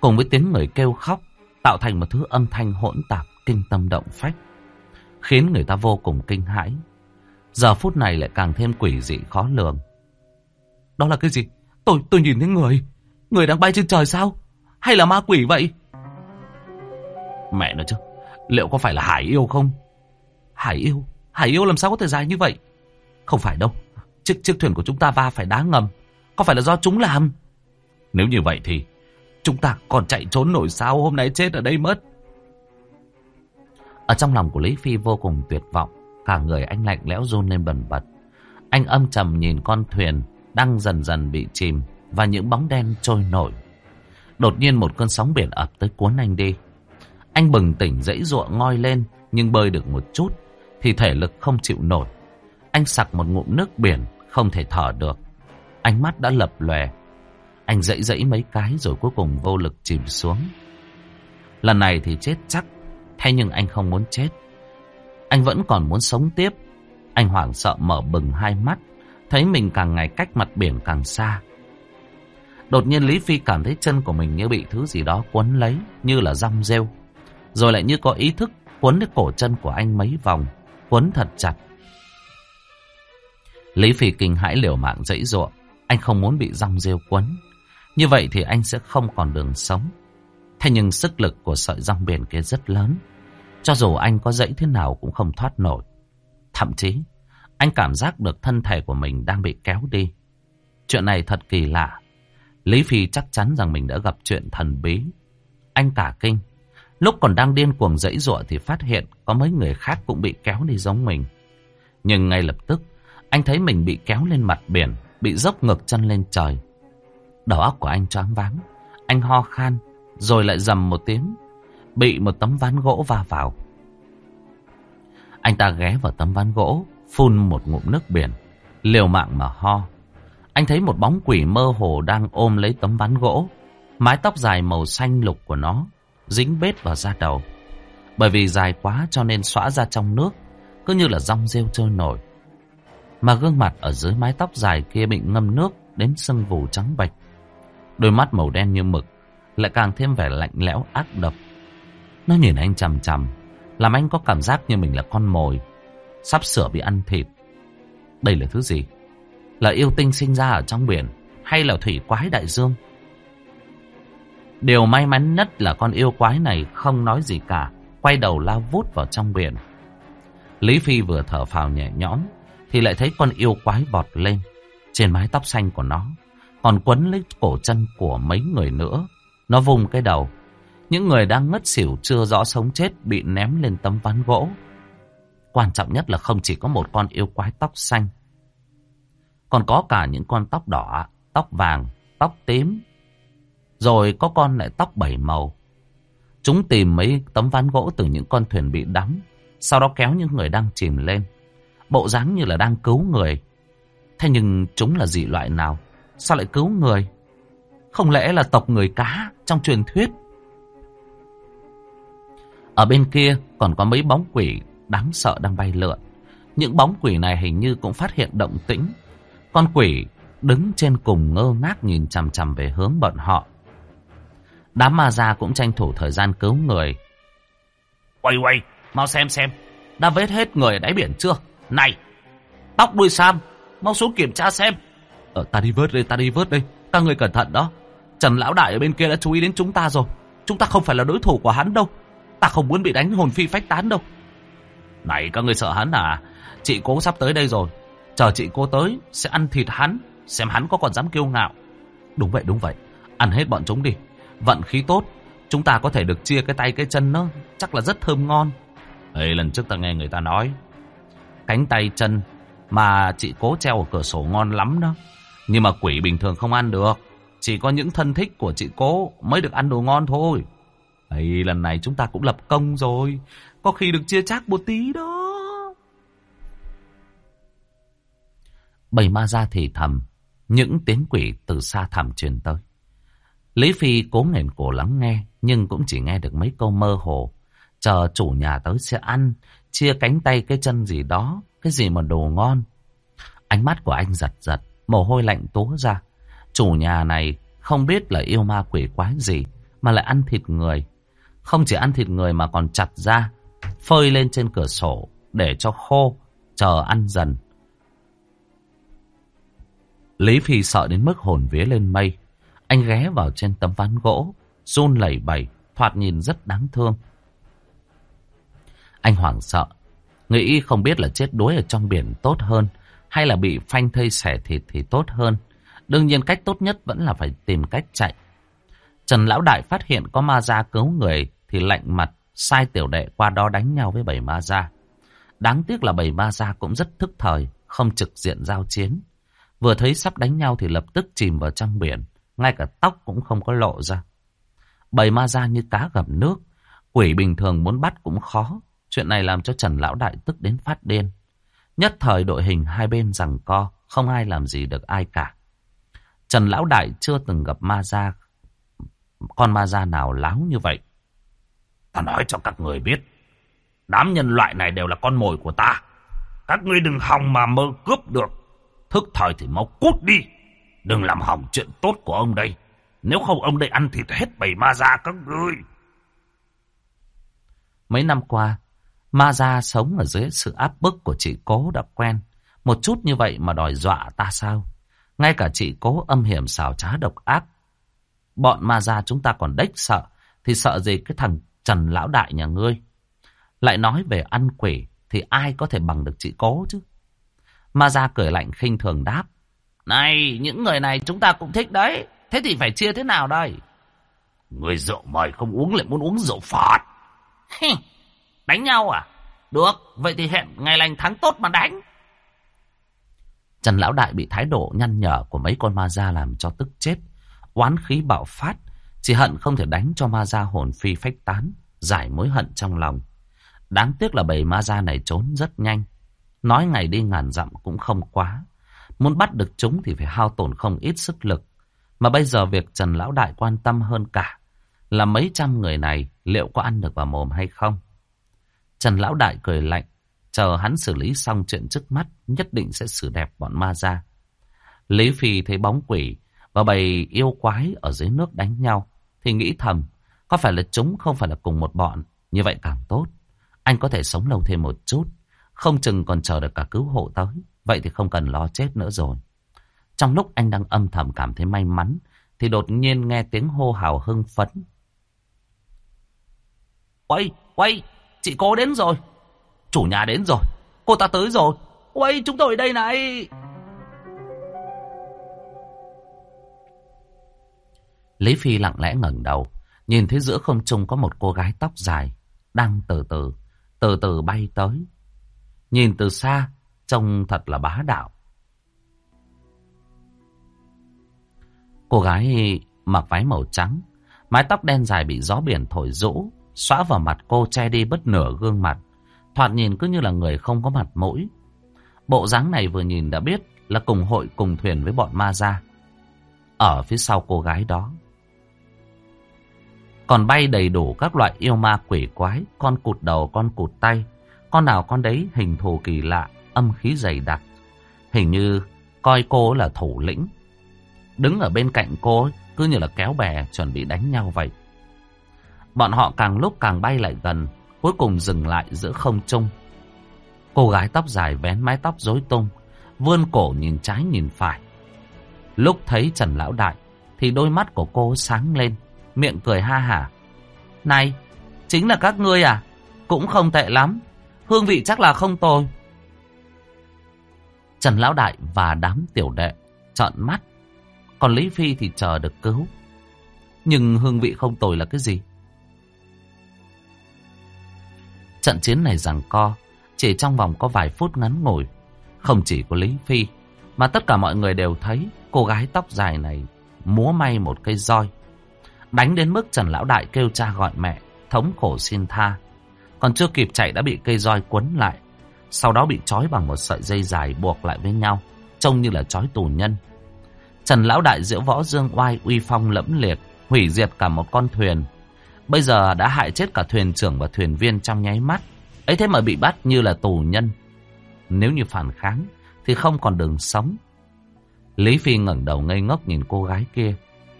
cùng với tiếng người kêu khóc, tạo thành một thứ âm thanh hỗn tạp, kinh tâm động phách, khiến người ta vô cùng kinh hãi. Giờ phút này lại càng thêm quỷ dị khó lường. Đó là cái gì? Tôi tôi nhìn thấy người. Người đang bay trên trời sao? Hay là ma quỷ vậy? Mẹ nói chứ, liệu có phải là Hải yêu không? Hải yêu? Hải yêu làm sao có thể dài như vậy? Không phải đâu. Chiếc, chiếc thuyền của chúng ta va phải đá ngầm. Có phải là do chúng làm? Nếu như vậy thì chúng ta còn chạy trốn nổi sao hôm nay chết ở đây mất. Ở trong lòng của Lý Phi vô cùng tuyệt vọng. Cả người anh lạnh lẽo run lên bần bật. Anh âm trầm nhìn con thuyền đang dần dần bị chìm và những bóng đen trôi nổi. Đột nhiên một cơn sóng biển ập tới cuốn anh đi. Anh bừng tỉnh dãy ruộng ngoi lên nhưng bơi được một chút thì thể lực không chịu nổi. Anh sặc một ngụm nước biển, không thể thở được. Ánh mắt đã lập lòe. Anh dãy dãy mấy cái rồi cuối cùng vô lực chìm xuống. Lần này thì chết chắc, thế nhưng anh không muốn chết. Anh vẫn còn muốn sống tiếp. Anh hoảng sợ mở bừng hai mắt, thấy mình càng ngày cách mặt biển càng xa. Đột nhiên Lý Phi cảm thấy chân của mình như bị thứ gì đó quấn lấy, như là rong rêu. Rồi lại như có ý thức quấn lấy cổ chân của anh mấy vòng, quấn thật chặt. Lý Phi kinh hãi liều mạng dãy ruộng, anh không muốn bị rong rêu quấn. Như vậy thì anh sẽ không còn đường sống. Thế nhưng sức lực của sợi rong biển kia rất lớn. Cho dù anh có dãy thế nào cũng không thoát nổi. Thậm chí, anh cảm giác được thân thể của mình đang bị kéo đi. Chuyện này thật kỳ lạ. Lý Phi chắc chắn rằng mình đã gặp chuyện thần bí. Anh cả kinh. Lúc còn đang điên cuồng dãy dụa thì phát hiện có mấy người khác cũng bị kéo đi giống mình. Nhưng ngay lập tức, anh thấy mình bị kéo lên mặt biển, bị dốc ngực chân lên trời. Đầu óc của anh choáng váng. Anh ho khan, rồi lại dầm một tiếng, bị một tấm ván gỗ va vào. Anh ta ghé vào tấm ván gỗ, phun một ngụm nước biển, liều mạng mà ho. Anh thấy một bóng quỷ mơ hồ đang ôm lấy tấm ván gỗ. Mái tóc dài màu xanh lục của nó dính bết vào da đầu. Bởi vì dài quá cho nên xõa ra trong nước, cứ như là rong rêu trôi nổi. Mà gương mặt ở dưới mái tóc dài kia bị ngâm nước đến sưng vù trắng bạch. Đôi mắt màu đen như mực, lại càng thêm vẻ lạnh lẽo ác độc. Nó nhìn anh chằm chằm, làm anh có cảm giác như mình là con mồi, sắp sửa bị ăn thịt. Đây là thứ gì? Là yêu tinh sinh ra ở trong biển, hay là thủy quái đại dương? Điều may mắn nhất là con yêu quái này không nói gì cả, quay đầu lao vút vào trong biển. Lý Phi vừa thở phào nhẹ nhõm, thì lại thấy con yêu quái bọt lên. Trên mái tóc xanh của nó, còn quấn lấy cổ chân của mấy người nữa. Nó vùng cái đầu. Những người đang ngất xỉu chưa rõ sống chết bị ném lên tấm ván gỗ. Quan trọng nhất là không chỉ có một con yêu quái tóc xanh. Còn có cả những con tóc đỏ, tóc vàng, tóc tím. Rồi có con lại tóc bảy màu. Chúng tìm mấy tấm ván gỗ từ những con thuyền bị đắm. Sau đó kéo những người đang chìm lên. Bộ dáng như là đang cứu người. Thế nhưng chúng là dị loại nào? Sao lại cứu người? Không lẽ là tộc người cá trong truyền thuyết? Ở bên kia còn có mấy bóng quỷ đáng sợ đang bay lượn. Những bóng quỷ này hình như cũng phát hiện động tĩnh. Con quỷ đứng trên cùng ngơ ngác nhìn chằm chằm về hướng bọn họ. Đám ma gia cũng tranh thủ thời gian cứu người. Quay quay, mau xem xem, đã vết hết người ở đáy biển chưa? Này, tóc đuôi sam, mau xuống kiểm tra xem. Ờ, ta đi vớt đây, ta đi vớt đây. Các người cẩn thận đó. Trần Lão Đại ở bên kia đã chú ý đến chúng ta rồi. Chúng ta không phải là đối thủ của hắn đâu. Ta không muốn bị đánh hồn phi phách tán đâu. Này, các người sợ hắn à? Chị cố sắp tới đây rồi. Chờ chị cô tới, sẽ ăn thịt hắn. Xem hắn có còn dám kiêu ngạo. Đúng vậy, đúng vậy. Ăn hết bọn chúng đi. Vận khí tốt. Chúng ta có thể được chia cái tay cái chân nó. Chắc là rất thơm ngon. Ê, lần trước ta nghe người ta nói. Cánh tay chân mà chị cố treo ở cửa sổ ngon lắm đó. Nhưng mà quỷ bình thường không ăn được. Chỉ có những thân thích của chị cố mới được ăn đồ ngon thôi. Ấy, lần này chúng ta cũng lập công rồi. Có khi được chia chác một tí đó. Bầy ma ra thì thầm. Những tiếng quỷ từ xa thẳm truyền tới. Lý Phi cố nghẹn cổ lắng nghe. Nhưng cũng chỉ nghe được mấy câu mơ hồ. Chờ chủ nhà tới sẽ ăn. Chia cánh tay cái chân gì đó. Cái gì mà đồ ngon. Ánh mắt của anh giật giật. Mồ hôi lạnh túa ra. Chủ nhà này không biết là yêu ma quỷ quái gì. Mà lại ăn thịt người. Không chỉ ăn thịt người mà còn chặt ra. Phơi lên trên cửa sổ. Để cho khô. Chờ ăn dần. Lý Phi sợ đến mức hồn vía lên mây. Anh ghé vào trên tấm ván gỗ. run lẩy bẩy. Thoạt nhìn rất đáng thương. Anh hoảng sợ. Nghĩ không biết là chết đuối ở trong biển tốt hơn hay là bị phanh thây xẻ thịt thì tốt hơn. Đương nhiên cách tốt nhất vẫn là phải tìm cách chạy. Trần Lão Đại phát hiện có ma gia cứu người thì lạnh mặt sai tiểu đệ qua đó đánh nhau với bảy ma gia. Đáng tiếc là bảy ma gia cũng rất thức thời, không trực diện giao chiến. Vừa thấy sắp đánh nhau thì lập tức chìm vào trong biển, ngay cả tóc cũng không có lộ ra. Bảy ma gia như cá gặp nước, quỷ bình thường muốn bắt cũng khó. Chuyện này làm cho Trần Lão Đại tức đến phát điên. Nhất thời đội hình hai bên rằng co, không ai làm gì được ai cả. Trần Lão Đại chưa từng gặp ma gia, con ma da nào láo như vậy. Ta nói cho các người biết, đám nhân loại này đều là con mồi của ta. Các ngươi đừng hòng mà mơ cướp được. Thức thời thì mau cút đi. Đừng làm hỏng chuyện tốt của ông đây. Nếu không ông đây ăn thịt hết bầy ma da các ngươi. Mấy năm qua, ma da sống ở dưới sự áp bức của chị cố đã quen. Một chút như vậy mà đòi dọa ta sao? Ngay cả chị cố âm hiểm xào trá độc ác. Bọn ma gia chúng ta còn đếch sợ. Thì sợ gì cái thằng Trần Lão Đại nhà ngươi. Lại nói về ăn quỷ thì ai có thể bằng được chị cố chứ. Ma gia cười lạnh khinh thường đáp. Này, những người này chúng ta cũng thích đấy. Thế thì phải chia thế nào đây? Người rượu mời không uống lại muốn uống rượu phạt. đánh nhau à? Được, vậy thì hẹn ngày lành tháng tốt mà đánh. Trần Lão Đại bị thái độ nhăn nhở của mấy con ma gia làm cho tức chết. Oán khí bạo phát, chỉ hận không thể đánh cho ma gia hồn phi phách tán, giải mối hận trong lòng. Đáng tiếc là bầy ma gia này trốn rất nhanh. Nói ngày đi ngàn dặm cũng không quá. Muốn bắt được chúng thì phải hao tổn không ít sức lực. Mà bây giờ việc Trần Lão Đại quan tâm hơn cả là mấy trăm người này liệu có ăn được vào mồm hay không. Trần Lão Đại cười lạnh, chờ hắn xử lý xong chuyện trước mắt, nhất định sẽ xử đẹp bọn ma ra. Lý Phi thấy bóng quỷ và bầy yêu quái ở dưới nước đánh nhau, thì nghĩ thầm, có phải là chúng không phải là cùng một bọn, như vậy càng tốt. Anh có thể sống lâu thêm một chút, không chừng còn chờ được cả cứu hộ tới, vậy thì không cần lo chết nữa rồi. Trong lúc anh đang âm thầm cảm thấy may mắn, thì đột nhiên nghe tiếng hô hào hưng phấn. Quay, quay, chị cô đến rồi. Chủ nhà đến rồi, cô ta tới rồi. Quay, chúng tôi ở đây này. Lý Phi lặng lẽ ngẩng đầu, nhìn thấy giữa không trung có một cô gái tóc dài, đang từ từ, từ từ bay tới. Nhìn từ xa, trông thật là bá đạo. Cô gái mặc váy màu trắng, mái tóc đen dài bị gió biển thổi rũ, xóa vào mặt cô che đi bất nửa gương mặt. Thoạt nhìn cứ như là người không có mặt mũi. Bộ dáng này vừa nhìn đã biết là cùng hội cùng thuyền với bọn ma gia. Ở phía sau cô gái đó. Còn bay đầy đủ các loại yêu ma quỷ quái, con cụt đầu, con cụt tay. Con nào con đấy hình thù kỳ lạ, âm khí dày đặc. Hình như coi cô là thủ lĩnh Đứng ở bên cạnh cô cứ như là kéo bè chuẩn bị đánh nhau vậy. Bọn họ càng lúc càng bay lại gần, cuối cùng dừng lại giữa không trung. Cô gái tóc dài vén mái tóc rối tung, vươn cổ nhìn trái nhìn phải. Lúc thấy Trần Lão Đại, thì đôi mắt của cô sáng lên, miệng cười ha hả. Này, chính là các ngươi à? Cũng không tệ lắm, hương vị chắc là không tồi. Trần Lão Đại và đám tiểu đệ trợn mắt còn Lý Phi thì chờ được cứu. Nhưng hương vị không tồi là cái gì? Trận chiến này rằng co, chỉ trong vòng có vài phút ngắn ngủi. Không chỉ có Lý Phi, mà tất cả mọi người đều thấy cô gái tóc dài này múa may một cây roi. Đánh đến mức Trần Lão Đại kêu cha gọi mẹ, thống khổ xin tha. Còn chưa kịp chạy đã bị cây roi quấn lại. Sau đó bị trói bằng một sợi dây dài buộc lại với nhau, trông như là trói tù nhân. Trần Lão Đại diễu võ dương oai uy phong lẫm liệt, hủy diệt cả một con thuyền. Bây giờ đã hại chết cả thuyền trưởng và thuyền viên trong nháy mắt. ấy thế mà bị bắt như là tù nhân. Nếu như phản kháng thì không còn đường sống. Lý Phi ngẩng đầu ngây ngốc nhìn cô gái kia.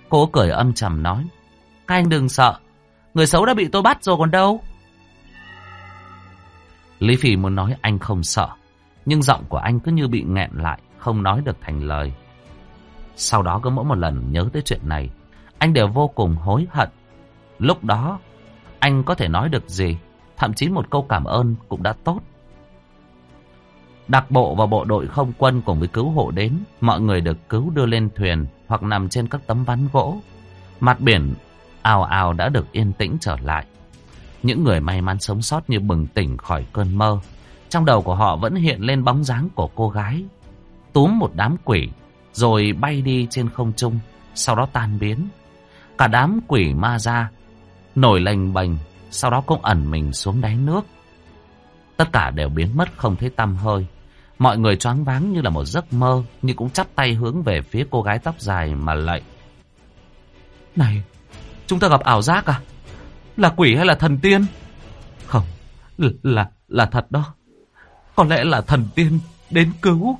Cô cười âm trầm nói. Các anh đừng sợ. Người xấu đã bị tôi bắt rồi còn đâu. Lý Phi muốn nói anh không sợ. Nhưng giọng của anh cứ như bị nghẹn lại. Không nói được thành lời. Sau đó cứ mỗi một lần nhớ tới chuyện này, anh đều vô cùng hối hận. Lúc đó, anh có thể nói được gì, thậm chí một câu cảm ơn cũng đã tốt. Đặc bộ và bộ đội không quân cùng với cứu hộ đến, mọi người được cứu đưa lên thuyền hoặc nằm trên các tấm ván gỗ. Mặt biển ào ào đã được yên tĩnh trở lại. Những người may mắn sống sót như bừng tỉnh khỏi cơn mơ. Trong đầu của họ vẫn hiện lên bóng dáng của cô gái. Túm một đám quỷ rồi bay đi trên không trung, sau đó tan biến. Cả đám quỷ ma ra, nổi lành bềnh, sau đó cũng ẩn mình xuống đáy nước. Tất cả đều biến mất không thấy tăm hơi. Mọi người choáng váng như là một giấc mơ, nhưng cũng chắp tay hướng về phía cô gái tóc dài mà lạy. Này, chúng ta gặp ảo giác à? Là quỷ hay là thần tiên? Không, là là thật đó. Có lẽ là thần tiên đến cứu.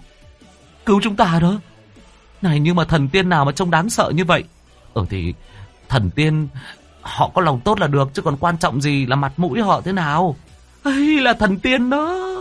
Cứu chúng ta đó. Này nhưng mà thần tiên nào mà trông đáng sợ như vậy? Ở thì thần tiên họ có lòng tốt là được chứ còn quan trọng gì là mặt mũi họ thế nào. ấy là thần tiên đó.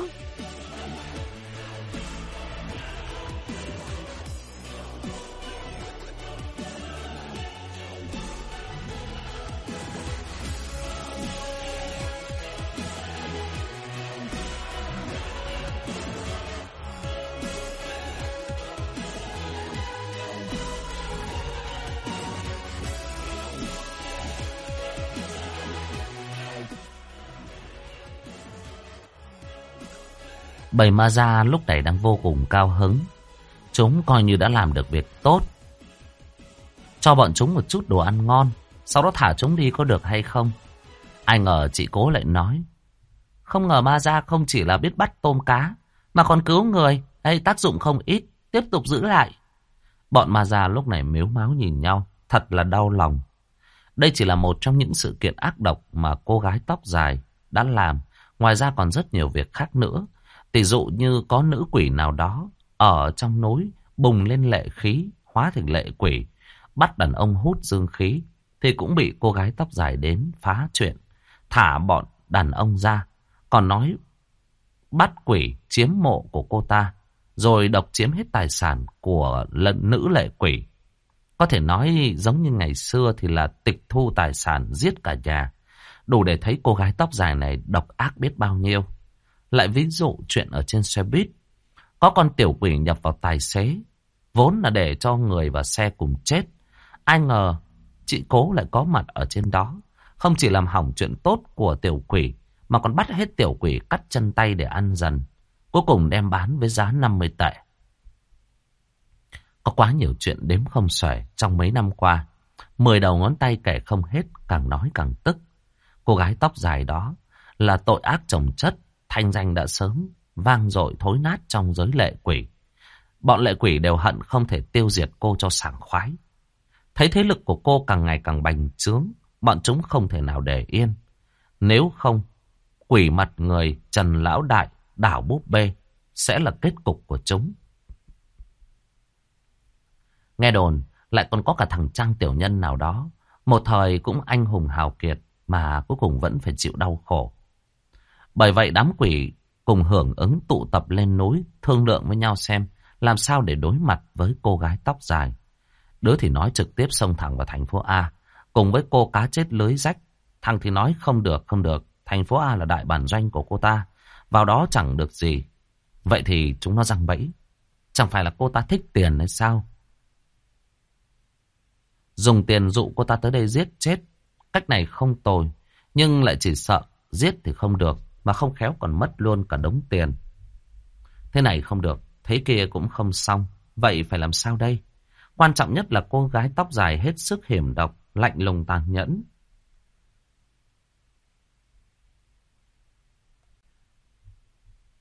Bầy ma gia lúc này đang vô cùng cao hứng. Chúng coi như đã làm được việc tốt. Cho bọn chúng một chút đồ ăn ngon. Sau đó thả chúng đi có được hay không? Ai ngờ chị cố lại nói. Không ngờ ma gia không chỉ là biết bắt tôm cá. Mà còn cứu người. Hay tác dụng không ít. Tiếp tục giữ lại. Bọn ma gia lúc này miếu máu nhìn nhau. Thật là đau lòng. Đây chỉ là một trong những sự kiện ác độc mà cô gái tóc dài đã làm. Ngoài ra còn rất nhiều việc khác nữa. Tỷ dụ như có nữ quỷ nào đó ở trong núi bùng lên lệ khí, hóa thành lệ quỷ, bắt đàn ông hút dương khí, thì cũng bị cô gái tóc dài đến phá chuyện, thả bọn đàn ông ra, còn nói bắt quỷ chiếm mộ của cô ta, rồi độc chiếm hết tài sản của lận nữ lệ quỷ. Có thể nói giống như ngày xưa thì là tịch thu tài sản giết cả nhà, đủ để thấy cô gái tóc dài này độc ác biết bao nhiêu. Lại ví dụ chuyện ở trên xe buýt. Có con tiểu quỷ nhập vào tài xế. Vốn là để cho người và xe cùng chết. Ai ngờ chị cố lại có mặt ở trên đó. Không chỉ làm hỏng chuyện tốt của tiểu quỷ. Mà còn bắt hết tiểu quỷ cắt chân tay để ăn dần. Cuối cùng đem bán với giá 50 tệ. Có quá nhiều chuyện đếm không xuể trong mấy năm qua. Mười đầu ngón tay kể không hết, càng nói càng tức. Cô gái tóc dài đó là tội ác chồng chất, thanh danh đã sớm vang dội thối nát trong giới lệ quỷ. Bọn lệ quỷ đều hận không thể tiêu diệt cô cho sảng khoái. Thấy thế lực của cô càng ngày càng bành trướng, bọn chúng không thể nào để yên. Nếu không, quỷ mặt người Trần Lão Đại đảo búp bê sẽ là kết cục của chúng. Nghe đồn, lại còn có cả thằng Trang Tiểu Nhân nào đó, một thời cũng anh hùng hào kiệt mà cuối cùng vẫn phải chịu đau khổ. Bởi vậy đám quỷ cùng hưởng ứng tụ tập lên núi, thương lượng với nhau xem làm sao để đối mặt với cô gái tóc dài. Đứa thì nói trực tiếp xông thẳng vào thành phố A, cùng với cô cá chết lưới rách. Thằng thì nói không được, không được, thành phố A là đại bản doanh của cô ta, vào đó chẳng được gì. Vậy thì chúng nó răng bẫy. Chẳng phải là cô ta thích tiền hay sao? Dùng tiền dụ cô ta tới đây giết chết. Cách này không tồi, nhưng lại chỉ sợ giết thì không được. Mà không khéo còn mất luôn cả đống tiền. Thế này không được, thế kia cũng không xong. Vậy phải làm sao đây? Quan trọng nhất là cô gái tóc dài hết sức hiểm độc, lạnh lùng tàn nhẫn.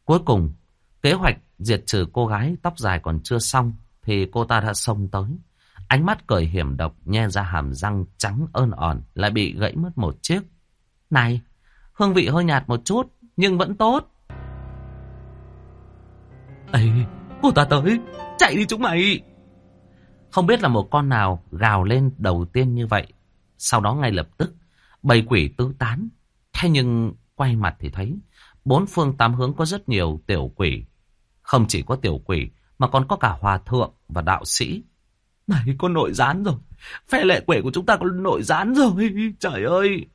Cuối cùng, kế hoạch diệt trừ cô gái tóc dài còn chưa xong, thì cô ta đã xông tới. Ánh mắt cười hiểm độc, nhe ra hàm răng trắng ơn òn, lại bị gãy mất một chiếc. Này, hương vị hơi nhạt một chút, nhưng vẫn tốt. Ê, cô ta tới, chạy đi chúng mày. Không biết là một con nào gào lên đầu tiên như vậy. Sau đó ngay lập tức, bầy quỷ tứ tán. Thế nhưng quay mặt thì thấy, bốn phương tám hướng có rất nhiều tiểu quỷ. Không chỉ có tiểu quỷ, mà còn có cả hòa thượng và đạo sĩ. Này, có nội gián rồi. Phe lệ quỷ của chúng ta có nội gián rồi. Trời ơi!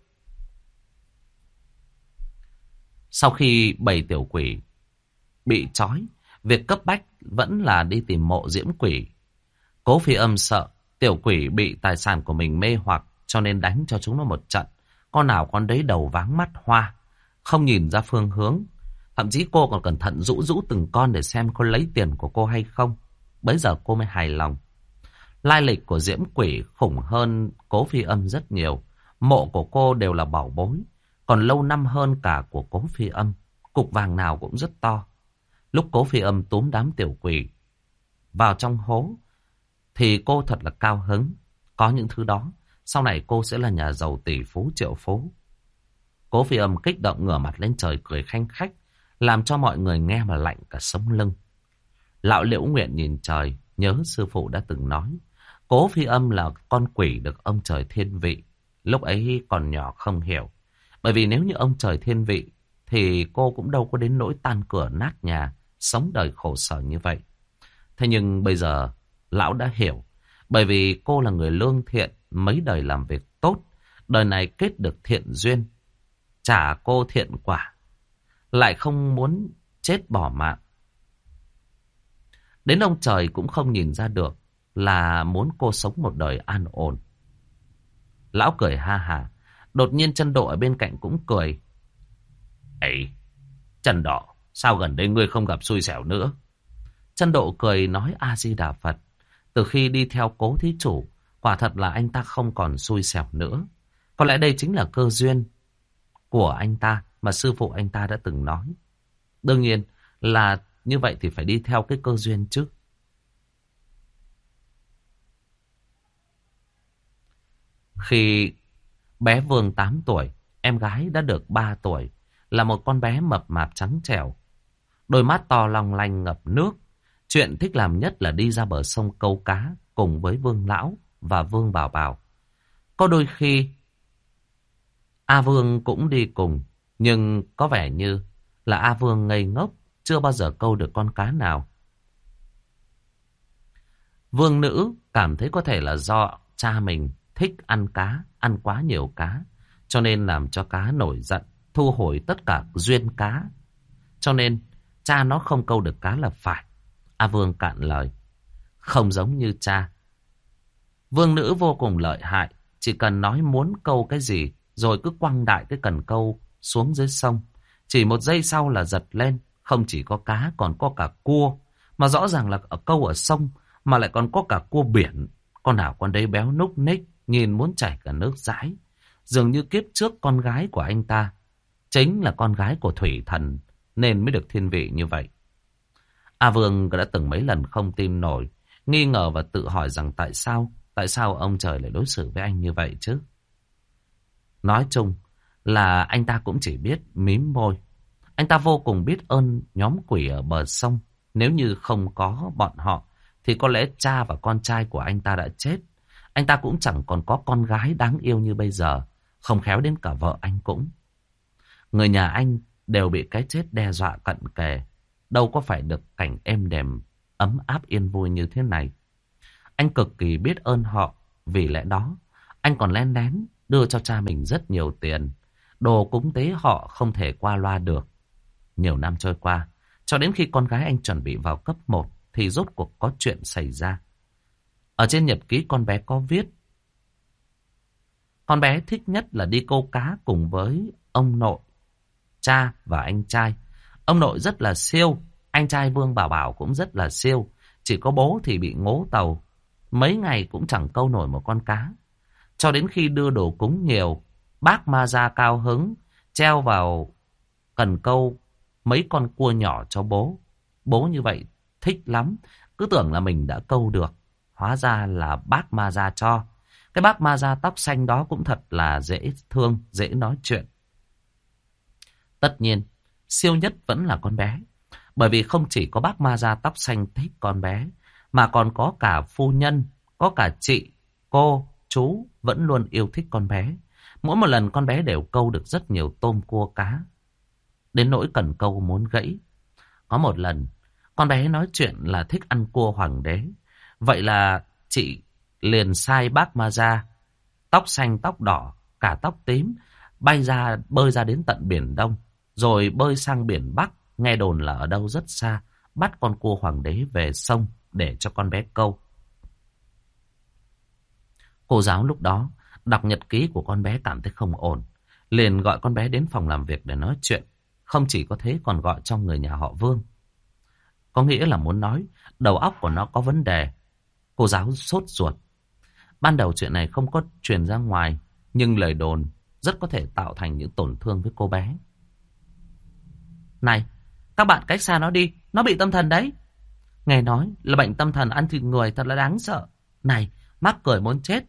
Sau khi bảy tiểu quỷ bị trói, việc cấp bách vẫn là đi tìm mộ diễm quỷ. Cố phi âm sợ tiểu quỷ bị tài sản của mình mê hoặc cho nên đánh cho chúng nó một trận. Con nào con đấy đầu váng mắt hoa, không nhìn ra phương hướng. Thậm chí cô còn cẩn thận rũ rũ từng con để xem có lấy tiền của cô hay không. Bấy giờ cô mới hài lòng. Lai lịch của diễm quỷ khủng hơn cố phi âm rất nhiều. Mộ của cô đều là bảo bối còn lâu năm hơn cả của cố phi âm. Cục vàng nào cũng rất to. Lúc cố phi âm túm đám tiểu quỷ vào trong hố thì cô thật là cao hứng. Có những thứ đó, sau này cô sẽ là nhà giàu tỷ phú triệu phú. Cố phi âm kích động ngửa mặt lên trời cười khanh khách, làm cho mọi người nghe mà lạnh cả sống lưng. Lão liễu nguyện nhìn trời, nhớ sư phụ đã từng nói. Cố phi âm là con quỷ được ông trời thiên vị. Lúc ấy còn nhỏ không hiểu. Bởi vì nếu như ông trời thiên vị, thì cô cũng đâu có đến nỗi tan cửa nát nhà, sống đời khổ sở như vậy. Thế nhưng bây giờ, lão đã hiểu. Bởi vì cô là người lương thiện, mấy đời làm việc tốt. Đời này kết được thiện duyên, trả cô thiện quả. Lại không muốn chết bỏ mạng. Đến ông trời cũng không nhìn ra được là muốn cô sống một đời an ổn. Lão cười ha ha. Đột nhiên chân độ ở bên cạnh cũng cười. Ấy, chân đỏ, sao gần đây ngươi không gặp xui xẻo nữa? Chân độ cười nói A-di-đà Phật. Từ khi đi theo cố thí chủ, quả thật là anh ta không còn xui xẻo nữa. Có lẽ đây chính là cơ duyên của anh ta mà sư phụ anh ta đã từng nói. Đương nhiên là như vậy thì phải đi theo cái cơ duyên chứ. Khi bé Vương 8 tuổi, em gái đã được 3 tuổi, là một con bé mập mạp trắng trẻo. Đôi mắt to long lanh ngập nước. Chuyện thích làm nhất là đi ra bờ sông câu cá cùng với Vương Lão và Vương Bảo Bảo. Có đôi khi A Vương cũng đi cùng, nhưng có vẻ như là A Vương ngây ngốc, chưa bao giờ câu được con cá nào. Vương nữ cảm thấy có thể là do cha mình thích ăn cá, ăn quá nhiều cá, cho nên làm cho cá nổi giận, thu hồi tất cả duyên cá. Cho nên cha nó không câu được cá là phải. A Vương cạn lời. Không giống như cha. Vương nữ vô cùng lợi hại, chỉ cần nói muốn câu cái gì, rồi cứ quăng đại cái cần câu xuống dưới sông. Chỉ một giây sau là giật lên, không chỉ có cá còn có cả cua, mà rõ ràng là ở câu ở sông mà lại còn có cả cua biển. Con nào con đấy béo núc ních, nhìn muốn chảy cả nước dãi. Dường như kiếp trước con gái của anh ta chính là con gái của thủy thần nên mới được thiên vị như vậy. A Vương đã từng mấy lần không tin nổi, nghi ngờ và tự hỏi rằng tại sao, tại sao ông trời lại đối xử với anh như vậy chứ? Nói chung là anh ta cũng chỉ biết mím môi. Anh ta vô cùng biết ơn nhóm quỷ ở bờ sông. Nếu như không có bọn họ, thì có lẽ cha và con trai của anh ta đã chết. Anh ta cũng chẳng còn có con gái đáng yêu như bây giờ. Không khéo đến cả vợ anh cũng. Người nhà anh đều bị cái chết đe dọa cận kề. Đâu có phải được cảnh êm đềm, ấm áp yên vui như thế này. Anh cực kỳ biết ơn họ. Vì lẽ đó, anh còn len lén đưa cho cha mình rất nhiều tiền. Đồ cúng tế họ không thể qua loa được. Nhiều năm trôi qua, cho đến khi con gái anh chuẩn bị vào cấp 1 thì rốt cuộc có chuyện xảy ra. Ở trên nhật ký con bé có viết. Con bé thích nhất là đi câu cá cùng với ông nội, cha và anh trai. Ông nội rất là siêu, anh trai Vương Bảo Bảo cũng rất là siêu. Chỉ có bố thì bị ngố tàu, mấy ngày cũng chẳng câu nổi một con cá. Cho đến khi đưa đồ cúng nhiều, bác ma ra cao hứng, treo vào cần câu mấy con cua nhỏ cho bố. Bố như vậy thích lắm, cứ tưởng là mình đã câu được. Hóa ra là bác ma gia cho. Cái bác ma gia tóc xanh đó cũng thật là dễ thương, dễ nói chuyện. Tất nhiên, siêu nhất vẫn là con bé. Bởi vì không chỉ có bác ma gia tóc xanh thích con bé, mà còn có cả phu nhân, có cả chị, cô, chú vẫn luôn yêu thích con bé. Mỗi một lần con bé đều câu được rất nhiều tôm cua cá. Đến nỗi cần câu muốn gãy. Có một lần, con bé nói chuyện là thích ăn cua hoàng đế. Vậy là chị liền sai bác ma ra, tóc xanh tóc đỏ, cả tóc tím, bay ra bơi ra đến tận biển Đông, rồi bơi sang biển Bắc, nghe đồn là ở đâu rất xa, bắt con cua hoàng đế về sông để cho con bé câu. Cô giáo lúc đó đọc nhật ký của con bé cảm thấy không ổn, liền gọi con bé đến phòng làm việc để nói chuyện. Không chỉ có thế còn gọi trong người nhà họ Vương. Có nghĩa là muốn nói đầu óc của nó có vấn đề. Cô giáo sốt ruột. Ban đầu chuyện này không có truyền ra ngoài, nhưng lời đồn rất có thể tạo thành những tổn thương với cô bé. Này, các bạn cách xa nó đi, Nó bị tâm thần đấy. Nghe nói là bệnh tâm thần ăn thịt người thật là đáng sợ. Này, mắc cười muốn chết.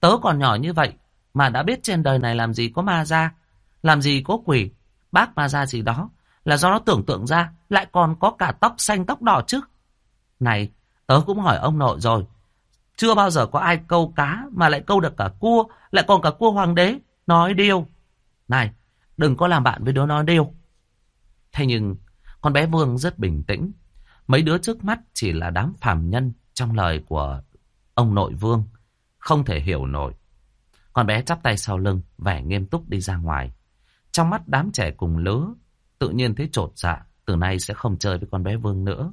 Tớ còn nhỏ như vậy mà đã biết trên đời này làm gì có ma ra, làm gì có quỷ, bác ma ra gì đó. Là do nó tưởng tượng ra lại còn có cả tóc xanh tóc đỏ chứ. Này, tớ cũng hỏi ông nội rồi. Chưa bao giờ có ai câu cá mà lại câu được cả cua, lại còn cả cua hoàng đế. Nói điêu. Này, đừng có làm bạn với đứa nói điêu. Thế nhưng, con bé Vương rất bình tĩnh. Mấy đứa trước mắt chỉ là đám phàm nhân trong lời của ông nội Vương. Không thể hiểu nổi. Con bé chắp tay sau lưng, vẻ nghiêm túc đi ra ngoài. Trong mắt đám trẻ cùng lứa, tự nhiên thấy trột dạ, từ nay sẽ không chơi với con bé Vương nữa.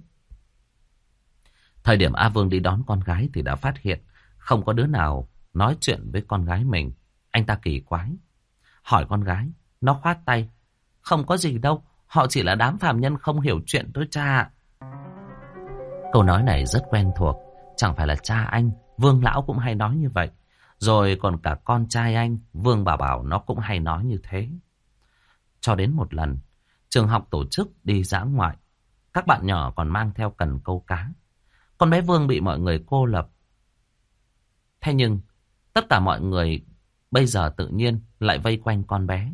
Thời điểm A Vương đi đón con gái thì đã phát hiện không có đứa nào nói chuyện với con gái mình. Anh ta kỳ quái. Hỏi con gái, nó khoát tay. Không có gì đâu, họ chỉ là đám phàm nhân không hiểu chuyện thôi cha. Câu nói này rất quen thuộc. Chẳng phải là cha anh, Vương Lão cũng hay nói như vậy. Rồi còn cả con trai anh, Vương Bảo Bảo nó cũng hay nói như thế. Cho đến một lần, trường học tổ chức đi dã ngoại. Các bạn nhỏ còn mang theo cần câu cá. Con bé Vương bị mọi người cô lập. Thế nhưng, tất cả mọi người bây giờ tự nhiên lại vây quanh con bé.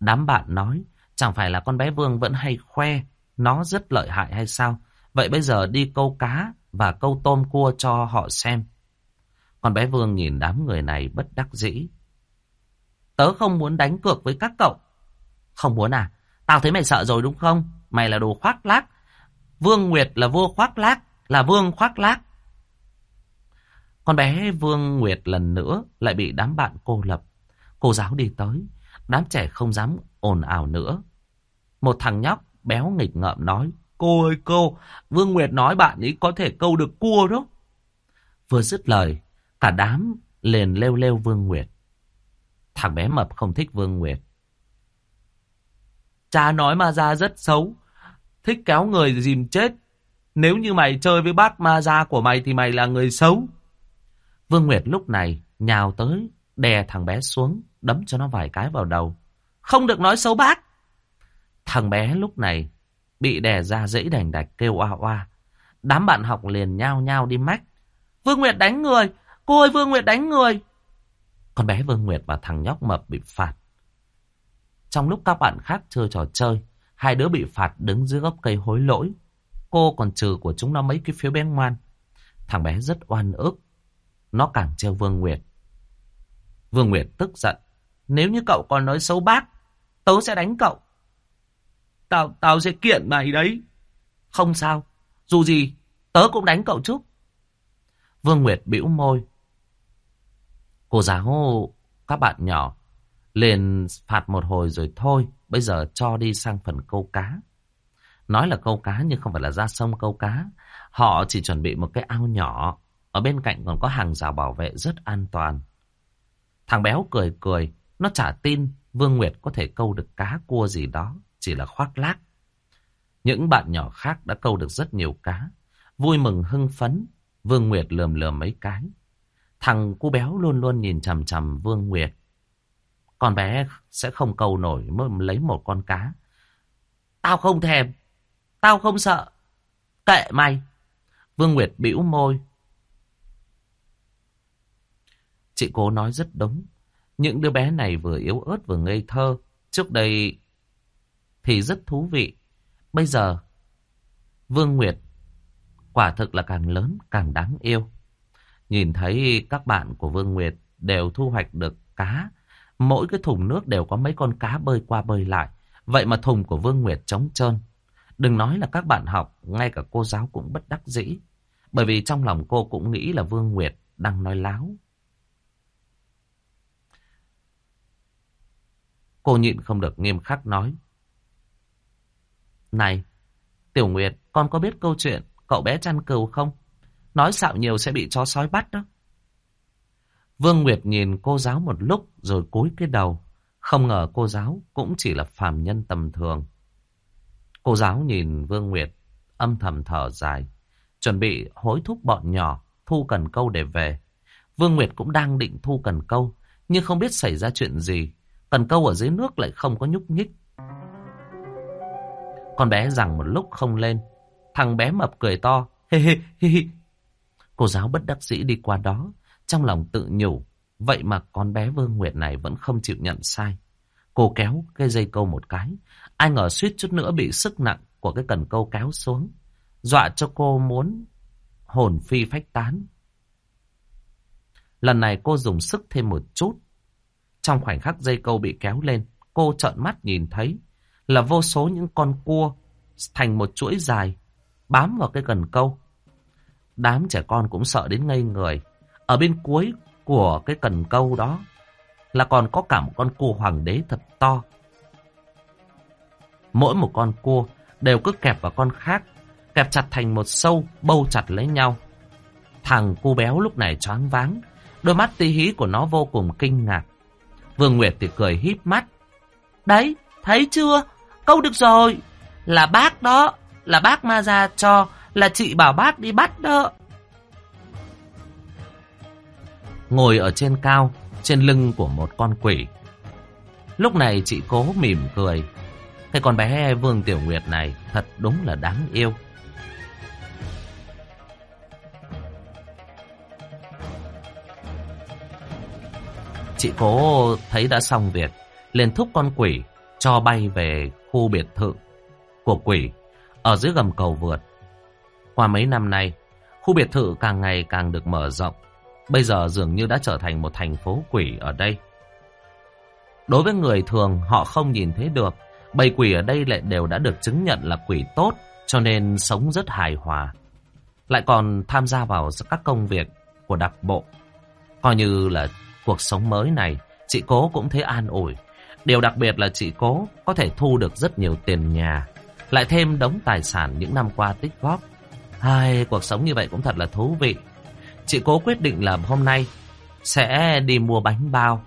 Đám bạn nói, chẳng phải là con bé Vương vẫn hay khoe, nó rất lợi hại hay sao? Vậy bây giờ đi câu cá và câu tôm cua cho họ xem. Con bé Vương nhìn đám người này bất đắc dĩ. Tớ không muốn đánh cược với các cậu. Không muốn à? Tao thấy mày sợ rồi đúng không? Mày là đồ khoác lác. Vương Nguyệt là vua khoác lác là Vương khoác lác. Con bé Vương Nguyệt lần nữa lại bị đám bạn cô lập. Cô giáo đi tới, đám trẻ không dám ồn ào nữa. Một thằng nhóc béo nghịch ngợm nói, Cô ơi cô, Vương Nguyệt nói bạn ấy có thể câu được cua đó. Vừa dứt lời, cả đám liền lêu lêu Vương Nguyệt. Thằng bé mập không thích Vương Nguyệt. Cha nói mà ra rất xấu, thích kéo người dìm chết. Nếu như mày chơi với bác ma gia của mày thì mày là người xấu. Vương Nguyệt lúc này nhào tới, đè thằng bé xuống, đấm cho nó vài cái vào đầu. Không được nói xấu bác. Thằng bé lúc này bị đè ra dãy đành đạch kêu oa oa. Đám bạn học liền nhao nhao đi mách. Vương Nguyệt đánh người! Cô ơi Vương Nguyệt đánh người! Con bé Vương Nguyệt và thằng nhóc mập bị phạt. Trong lúc các bạn khác chơi trò chơi, hai đứa bị phạt đứng dưới gốc cây hối lỗi. Cô còn trừ của chúng nó mấy cái phiếu bé ngoan. Thằng bé rất oan ức. Nó càng trêu Vương Nguyệt. Vương Nguyệt tức giận. Nếu như cậu còn nói xấu bác, tớ sẽ đánh cậu. Tao, tao sẽ kiện mày đấy. Không sao. Dù gì, tớ cũng đánh cậu chút. Vương Nguyệt bĩu môi. Cô giáo các bạn nhỏ liền phạt một hồi rồi thôi. Bây giờ cho đi sang phần câu cá. Nói là câu cá nhưng không phải là ra sông câu cá. Họ chỉ chuẩn bị một cái ao nhỏ. Ở bên cạnh còn có hàng rào bảo vệ rất an toàn. Thằng béo cười cười. Nó trả tin Vương Nguyệt có thể câu được cá cua gì đó. Chỉ là khoác lác. Những bạn nhỏ khác đã câu được rất nhiều cá. Vui mừng, hưng phấn. Vương Nguyệt lườm lườm mấy cái. Thằng cu béo luôn luôn nhìn chằm chằm Vương Nguyệt. Con bé sẽ không câu nổi mới lấy một con cá. Tao không thèm. Tao không sợ. Kệ mày. Vương Nguyệt bĩu môi. Chị cố nói rất đúng. Những đứa bé này vừa yếu ớt vừa ngây thơ. Trước đây thì rất thú vị. Bây giờ, Vương Nguyệt quả thực là càng lớn càng đáng yêu. Nhìn thấy các bạn của Vương Nguyệt đều thu hoạch được cá. Mỗi cái thùng nước đều có mấy con cá bơi qua bơi lại. Vậy mà thùng của Vương Nguyệt trống trơn. Đừng nói là các bạn học, ngay cả cô giáo cũng bất đắc dĩ. Bởi vì trong lòng cô cũng nghĩ là Vương Nguyệt đang nói láo. Cô nhịn không được nghiêm khắc nói. Này, Tiểu Nguyệt, con có biết câu chuyện cậu bé chăn cừu không? Nói xạo nhiều sẽ bị chó sói bắt đó. Vương Nguyệt nhìn cô giáo một lúc rồi cúi cái đầu. Không ngờ cô giáo cũng chỉ là phàm nhân tầm thường. Cô giáo nhìn Vương Nguyệt, âm thầm thở dài, chuẩn bị hối thúc bọn nhỏ, thu cần câu để về. Vương Nguyệt cũng đang định thu cần câu, nhưng không biết xảy ra chuyện gì. Cần câu ở dưới nước lại không có nhúc nhích. Con bé rằng một lúc không lên, Thằng bé mập cười to. Hê hê hê hê. Cô giáo bất đắc dĩ đi qua đó. Trong lòng tự nhủ. Vậy mà con bé Vương Nguyệt này vẫn không chịu nhận sai. Cô kéo cái dây câu một cái. Ai ngờ suýt chút nữa bị sức nặng của cái cần câu kéo xuống. Dọa cho cô muốn hồn phi phách tán. Lần này cô dùng sức thêm một chút. Trong khoảnh khắc dây câu bị kéo lên, cô trợn mắt nhìn thấy là vô số những con cua thành một chuỗi dài bám vào cái cần câu. Đám trẻ con cũng sợ đến ngây người. Ở bên cuối của cái cần câu đó là còn có cả một con cua hoàng đế thật to. Mỗi một con cua đều cứ kẹp vào con khác, kẹp chặt thành một sâu, bâu chặt lấy nhau. Thằng cu béo lúc này choáng váng, đôi mắt tí hí của nó vô cùng kinh ngạc. Vương Nguyệt thì cười híp mắt. Đấy, thấy chưa? Câu được rồi. Là bác đó, là bác ma ra cho, là chị bảo bác đi bắt đó. Ngồi ở trên cao, trên lưng của một con quỷ. Lúc này chị cố mỉm cười. Thế con bé Vương Tiểu Nguyệt này thật đúng là đáng yêu. Chị cố thấy đã xong việc, liền thúc con quỷ cho bay về khu biệt thự của quỷ ở dưới gầm cầu vượt. Qua mấy năm nay, khu biệt thự càng ngày càng được mở rộng. Bây giờ dường như đã trở thành một thành phố quỷ ở đây. Đối với người thường, họ không nhìn thấy được. Bầy quỷ ở đây lại đều đã được chứng nhận là quỷ tốt, cho nên sống rất hài hòa. Lại còn tham gia vào các công việc của đặc bộ. Coi như là cuộc sống mới này, chị cố cũng thấy an ủi. Điều đặc biệt là chị cố có thể thu được rất nhiều tiền nhà, lại thêm đống tài sản những năm qua tích góp. Hai, cuộc sống như vậy cũng thật là thú vị. Chị cố quyết định là hôm nay sẽ đi mua bánh bao,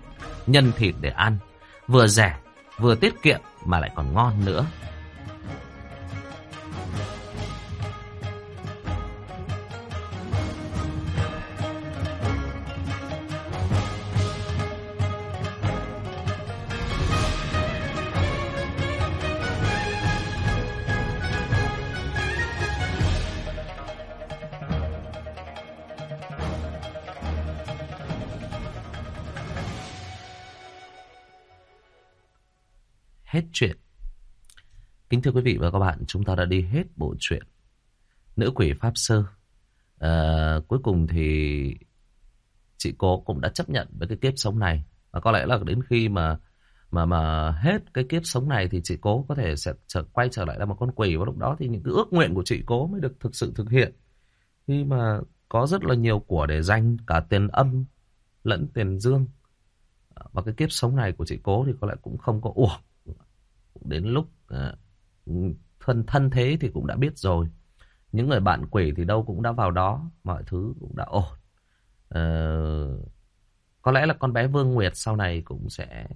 nhân thịt để ăn. Vừa rẻ, vừa tiết kiệm mà lại còn ngon nữa. Kính thưa quý vị và các bạn, chúng ta đã đi hết bộ truyện Nữ quỷ Pháp Sơ. À, cuối cùng thì chị cố cũng đã chấp nhận với cái kiếp sống này. Và có lẽ là đến khi mà mà mà hết cái kiếp sống này thì chị cố có thể sẽ trở, quay trở lại là một con quỷ và lúc đó thì những cái ước nguyện của chị cố mới được thực sự thực hiện. Khi mà có rất là nhiều của để danh cả tiền âm lẫn tiền dương. Và cái kiếp sống này của chị cố thì có lẽ cũng không có uổng đến lúc à, thân thân thế thì cũng đã biết rồi. Những người bạn quỷ thì đâu cũng đã vào đó mọi thứ cũng đã ổn. Ờ, có lẽ là con bé Vương Nguyệt sau này cũng sẽ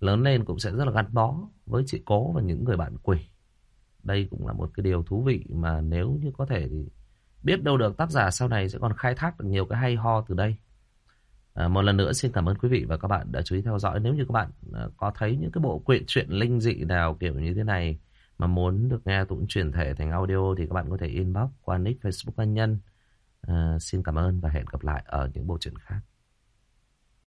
lớn lên cũng sẽ rất là gắn bó với chị cố và những người bạn quỷ. Đây cũng là một cái điều thú vị mà nếu như có thể thì biết đâu được tác giả sau này sẽ còn khai thác được nhiều cái hay ho từ đây. À, một lần nữa xin cảm ơn quý vị và các bạn đã chú ý theo dõi. Nếu như các bạn à, có thấy những cái bộ quyển truyện linh dị nào kiểu như thế này mà muốn được nghe tụng chuyển thể thành audio thì các bạn có thể inbox qua nick Facebook cá nhân. À, xin cảm ơn và hẹn gặp lại ở những bộ truyện khác.